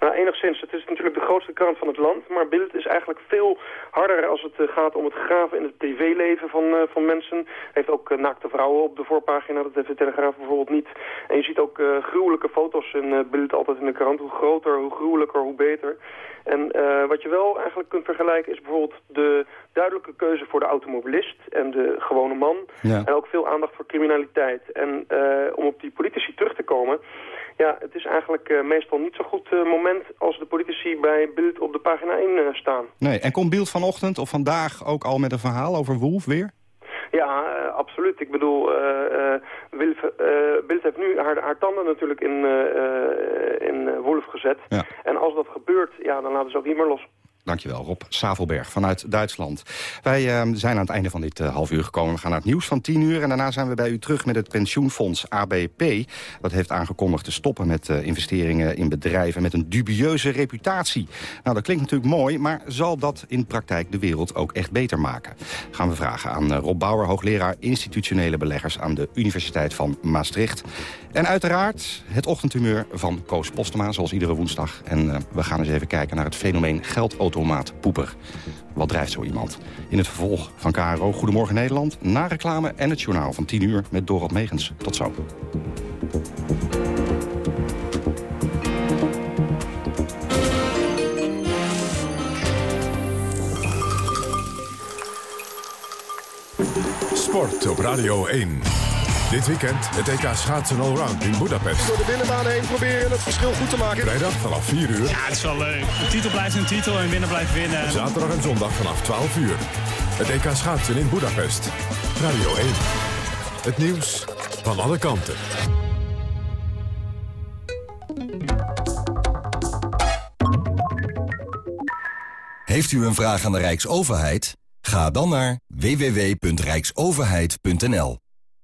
Nou, enigszins. Het is natuurlijk de grootste krant van het land. Maar Bild is eigenlijk veel harder als het eh, gaat om het graven in het privéleven van, uh, van mensen. Heeft ook uh, naakte vrouwen op de voorpagina. Dat heeft de Telegraaf bijvoorbeeld niet. En je ziet ook uh, gruwelijke foto's in Bild altijd in de krant. Hoe groter, hoe gruwelijker, hoe beter. En wat je wel eigenlijk kunt vergelijken is bijvoorbeeld de duidelijke keuze voor de automobilist en de gewone man. Ja. En ook veel aandacht voor criminaliteit. En om op die politici terug te komen... Ja, het is eigenlijk uh, meestal niet zo goed uh, moment als de politici bij Bild op de pagina 1 uh, staan. Nee, en komt Bild vanochtend of vandaag ook al met een verhaal over Wolf weer? Ja, absoluut. Ik bedoel, Bild, Bild heeft nu haar, haar tanden natuurlijk in, in Wolf gezet. Ja. En als dat gebeurt, ja, dan laten ze ook niet meer los. Dankjewel, Rob Savelberg vanuit Duitsland. Wij uh, zijn aan het einde van dit uh, half uur gekomen. We gaan naar het nieuws van 10 uur. En daarna zijn we bij u terug met het pensioenfonds ABP. Dat heeft aangekondigd te stoppen met uh, investeringen in bedrijven... met een dubieuze reputatie. Nou, dat klinkt natuurlijk mooi... maar zal dat in praktijk de wereld ook echt beter maken? Gaan we vragen aan Rob Bauer, hoogleraar institutionele beleggers... aan de Universiteit van Maastricht. En uiteraard het ochtendhumeur van Koos Postema, zoals iedere woensdag. En we gaan eens even kijken naar het fenomeen geldautomaat poeper. Wat drijft zo iemand? In het vervolg van KRO Goedemorgen Nederland... na reclame en het journaal van 10 uur met Dorot Megens. Tot zo. Sport op Radio 1. Dit weekend het EK schaatsen allround in Budapest. Door de binnenbaan heen proberen het verschil goed te maken. Vrijdag vanaf 4 uur. Ja, het is wel leuk. De titel blijft een titel en winnen blijft winnen. Zaterdag en zondag vanaf 12 uur. Het EK schaatsen in Budapest. Radio 1. Het nieuws van alle kanten. Heeft u een vraag aan de Rijksoverheid? Ga dan naar www.rijksoverheid.nl.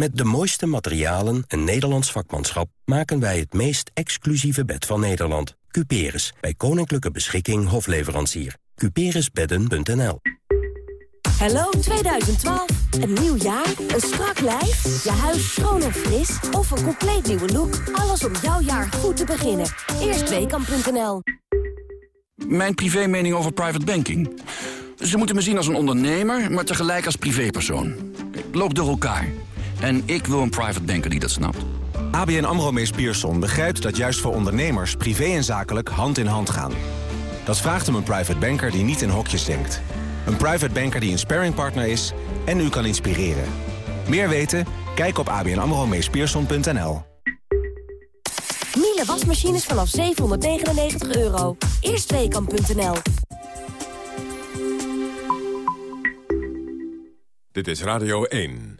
Met de mooiste materialen en Nederlands vakmanschap maken wij het meest exclusieve bed van Nederland. Cuperus, bij Koninklijke Beschikking Hofleverancier. Cuperusbedden.nl Hallo 2012. Een nieuw jaar, een strak lijf, je huis schoon en fris of een compleet nieuwe look. Alles om jouw jaar goed te beginnen. Eerstweekam.nl Mijn privé mening over private banking. Ze moeten me zien als een ondernemer, maar tegelijk als privépersoon. Ik loop door elkaar. En ik wil een private banker die dat snapt. ABN AMRO Mees Pierson begrijpt dat juist voor ondernemers... privé en zakelijk hand in hand gaan. Dat vraagt om een private banker die niet in hokjes denkt. Een private banker die een sparringpartner is en u kan inspireren. Meer weten? Kijk op abnamromeespierson.nl. Miele wasmachines vanaf 799 euro. Eerstweekam.nl Dit is Radio 1.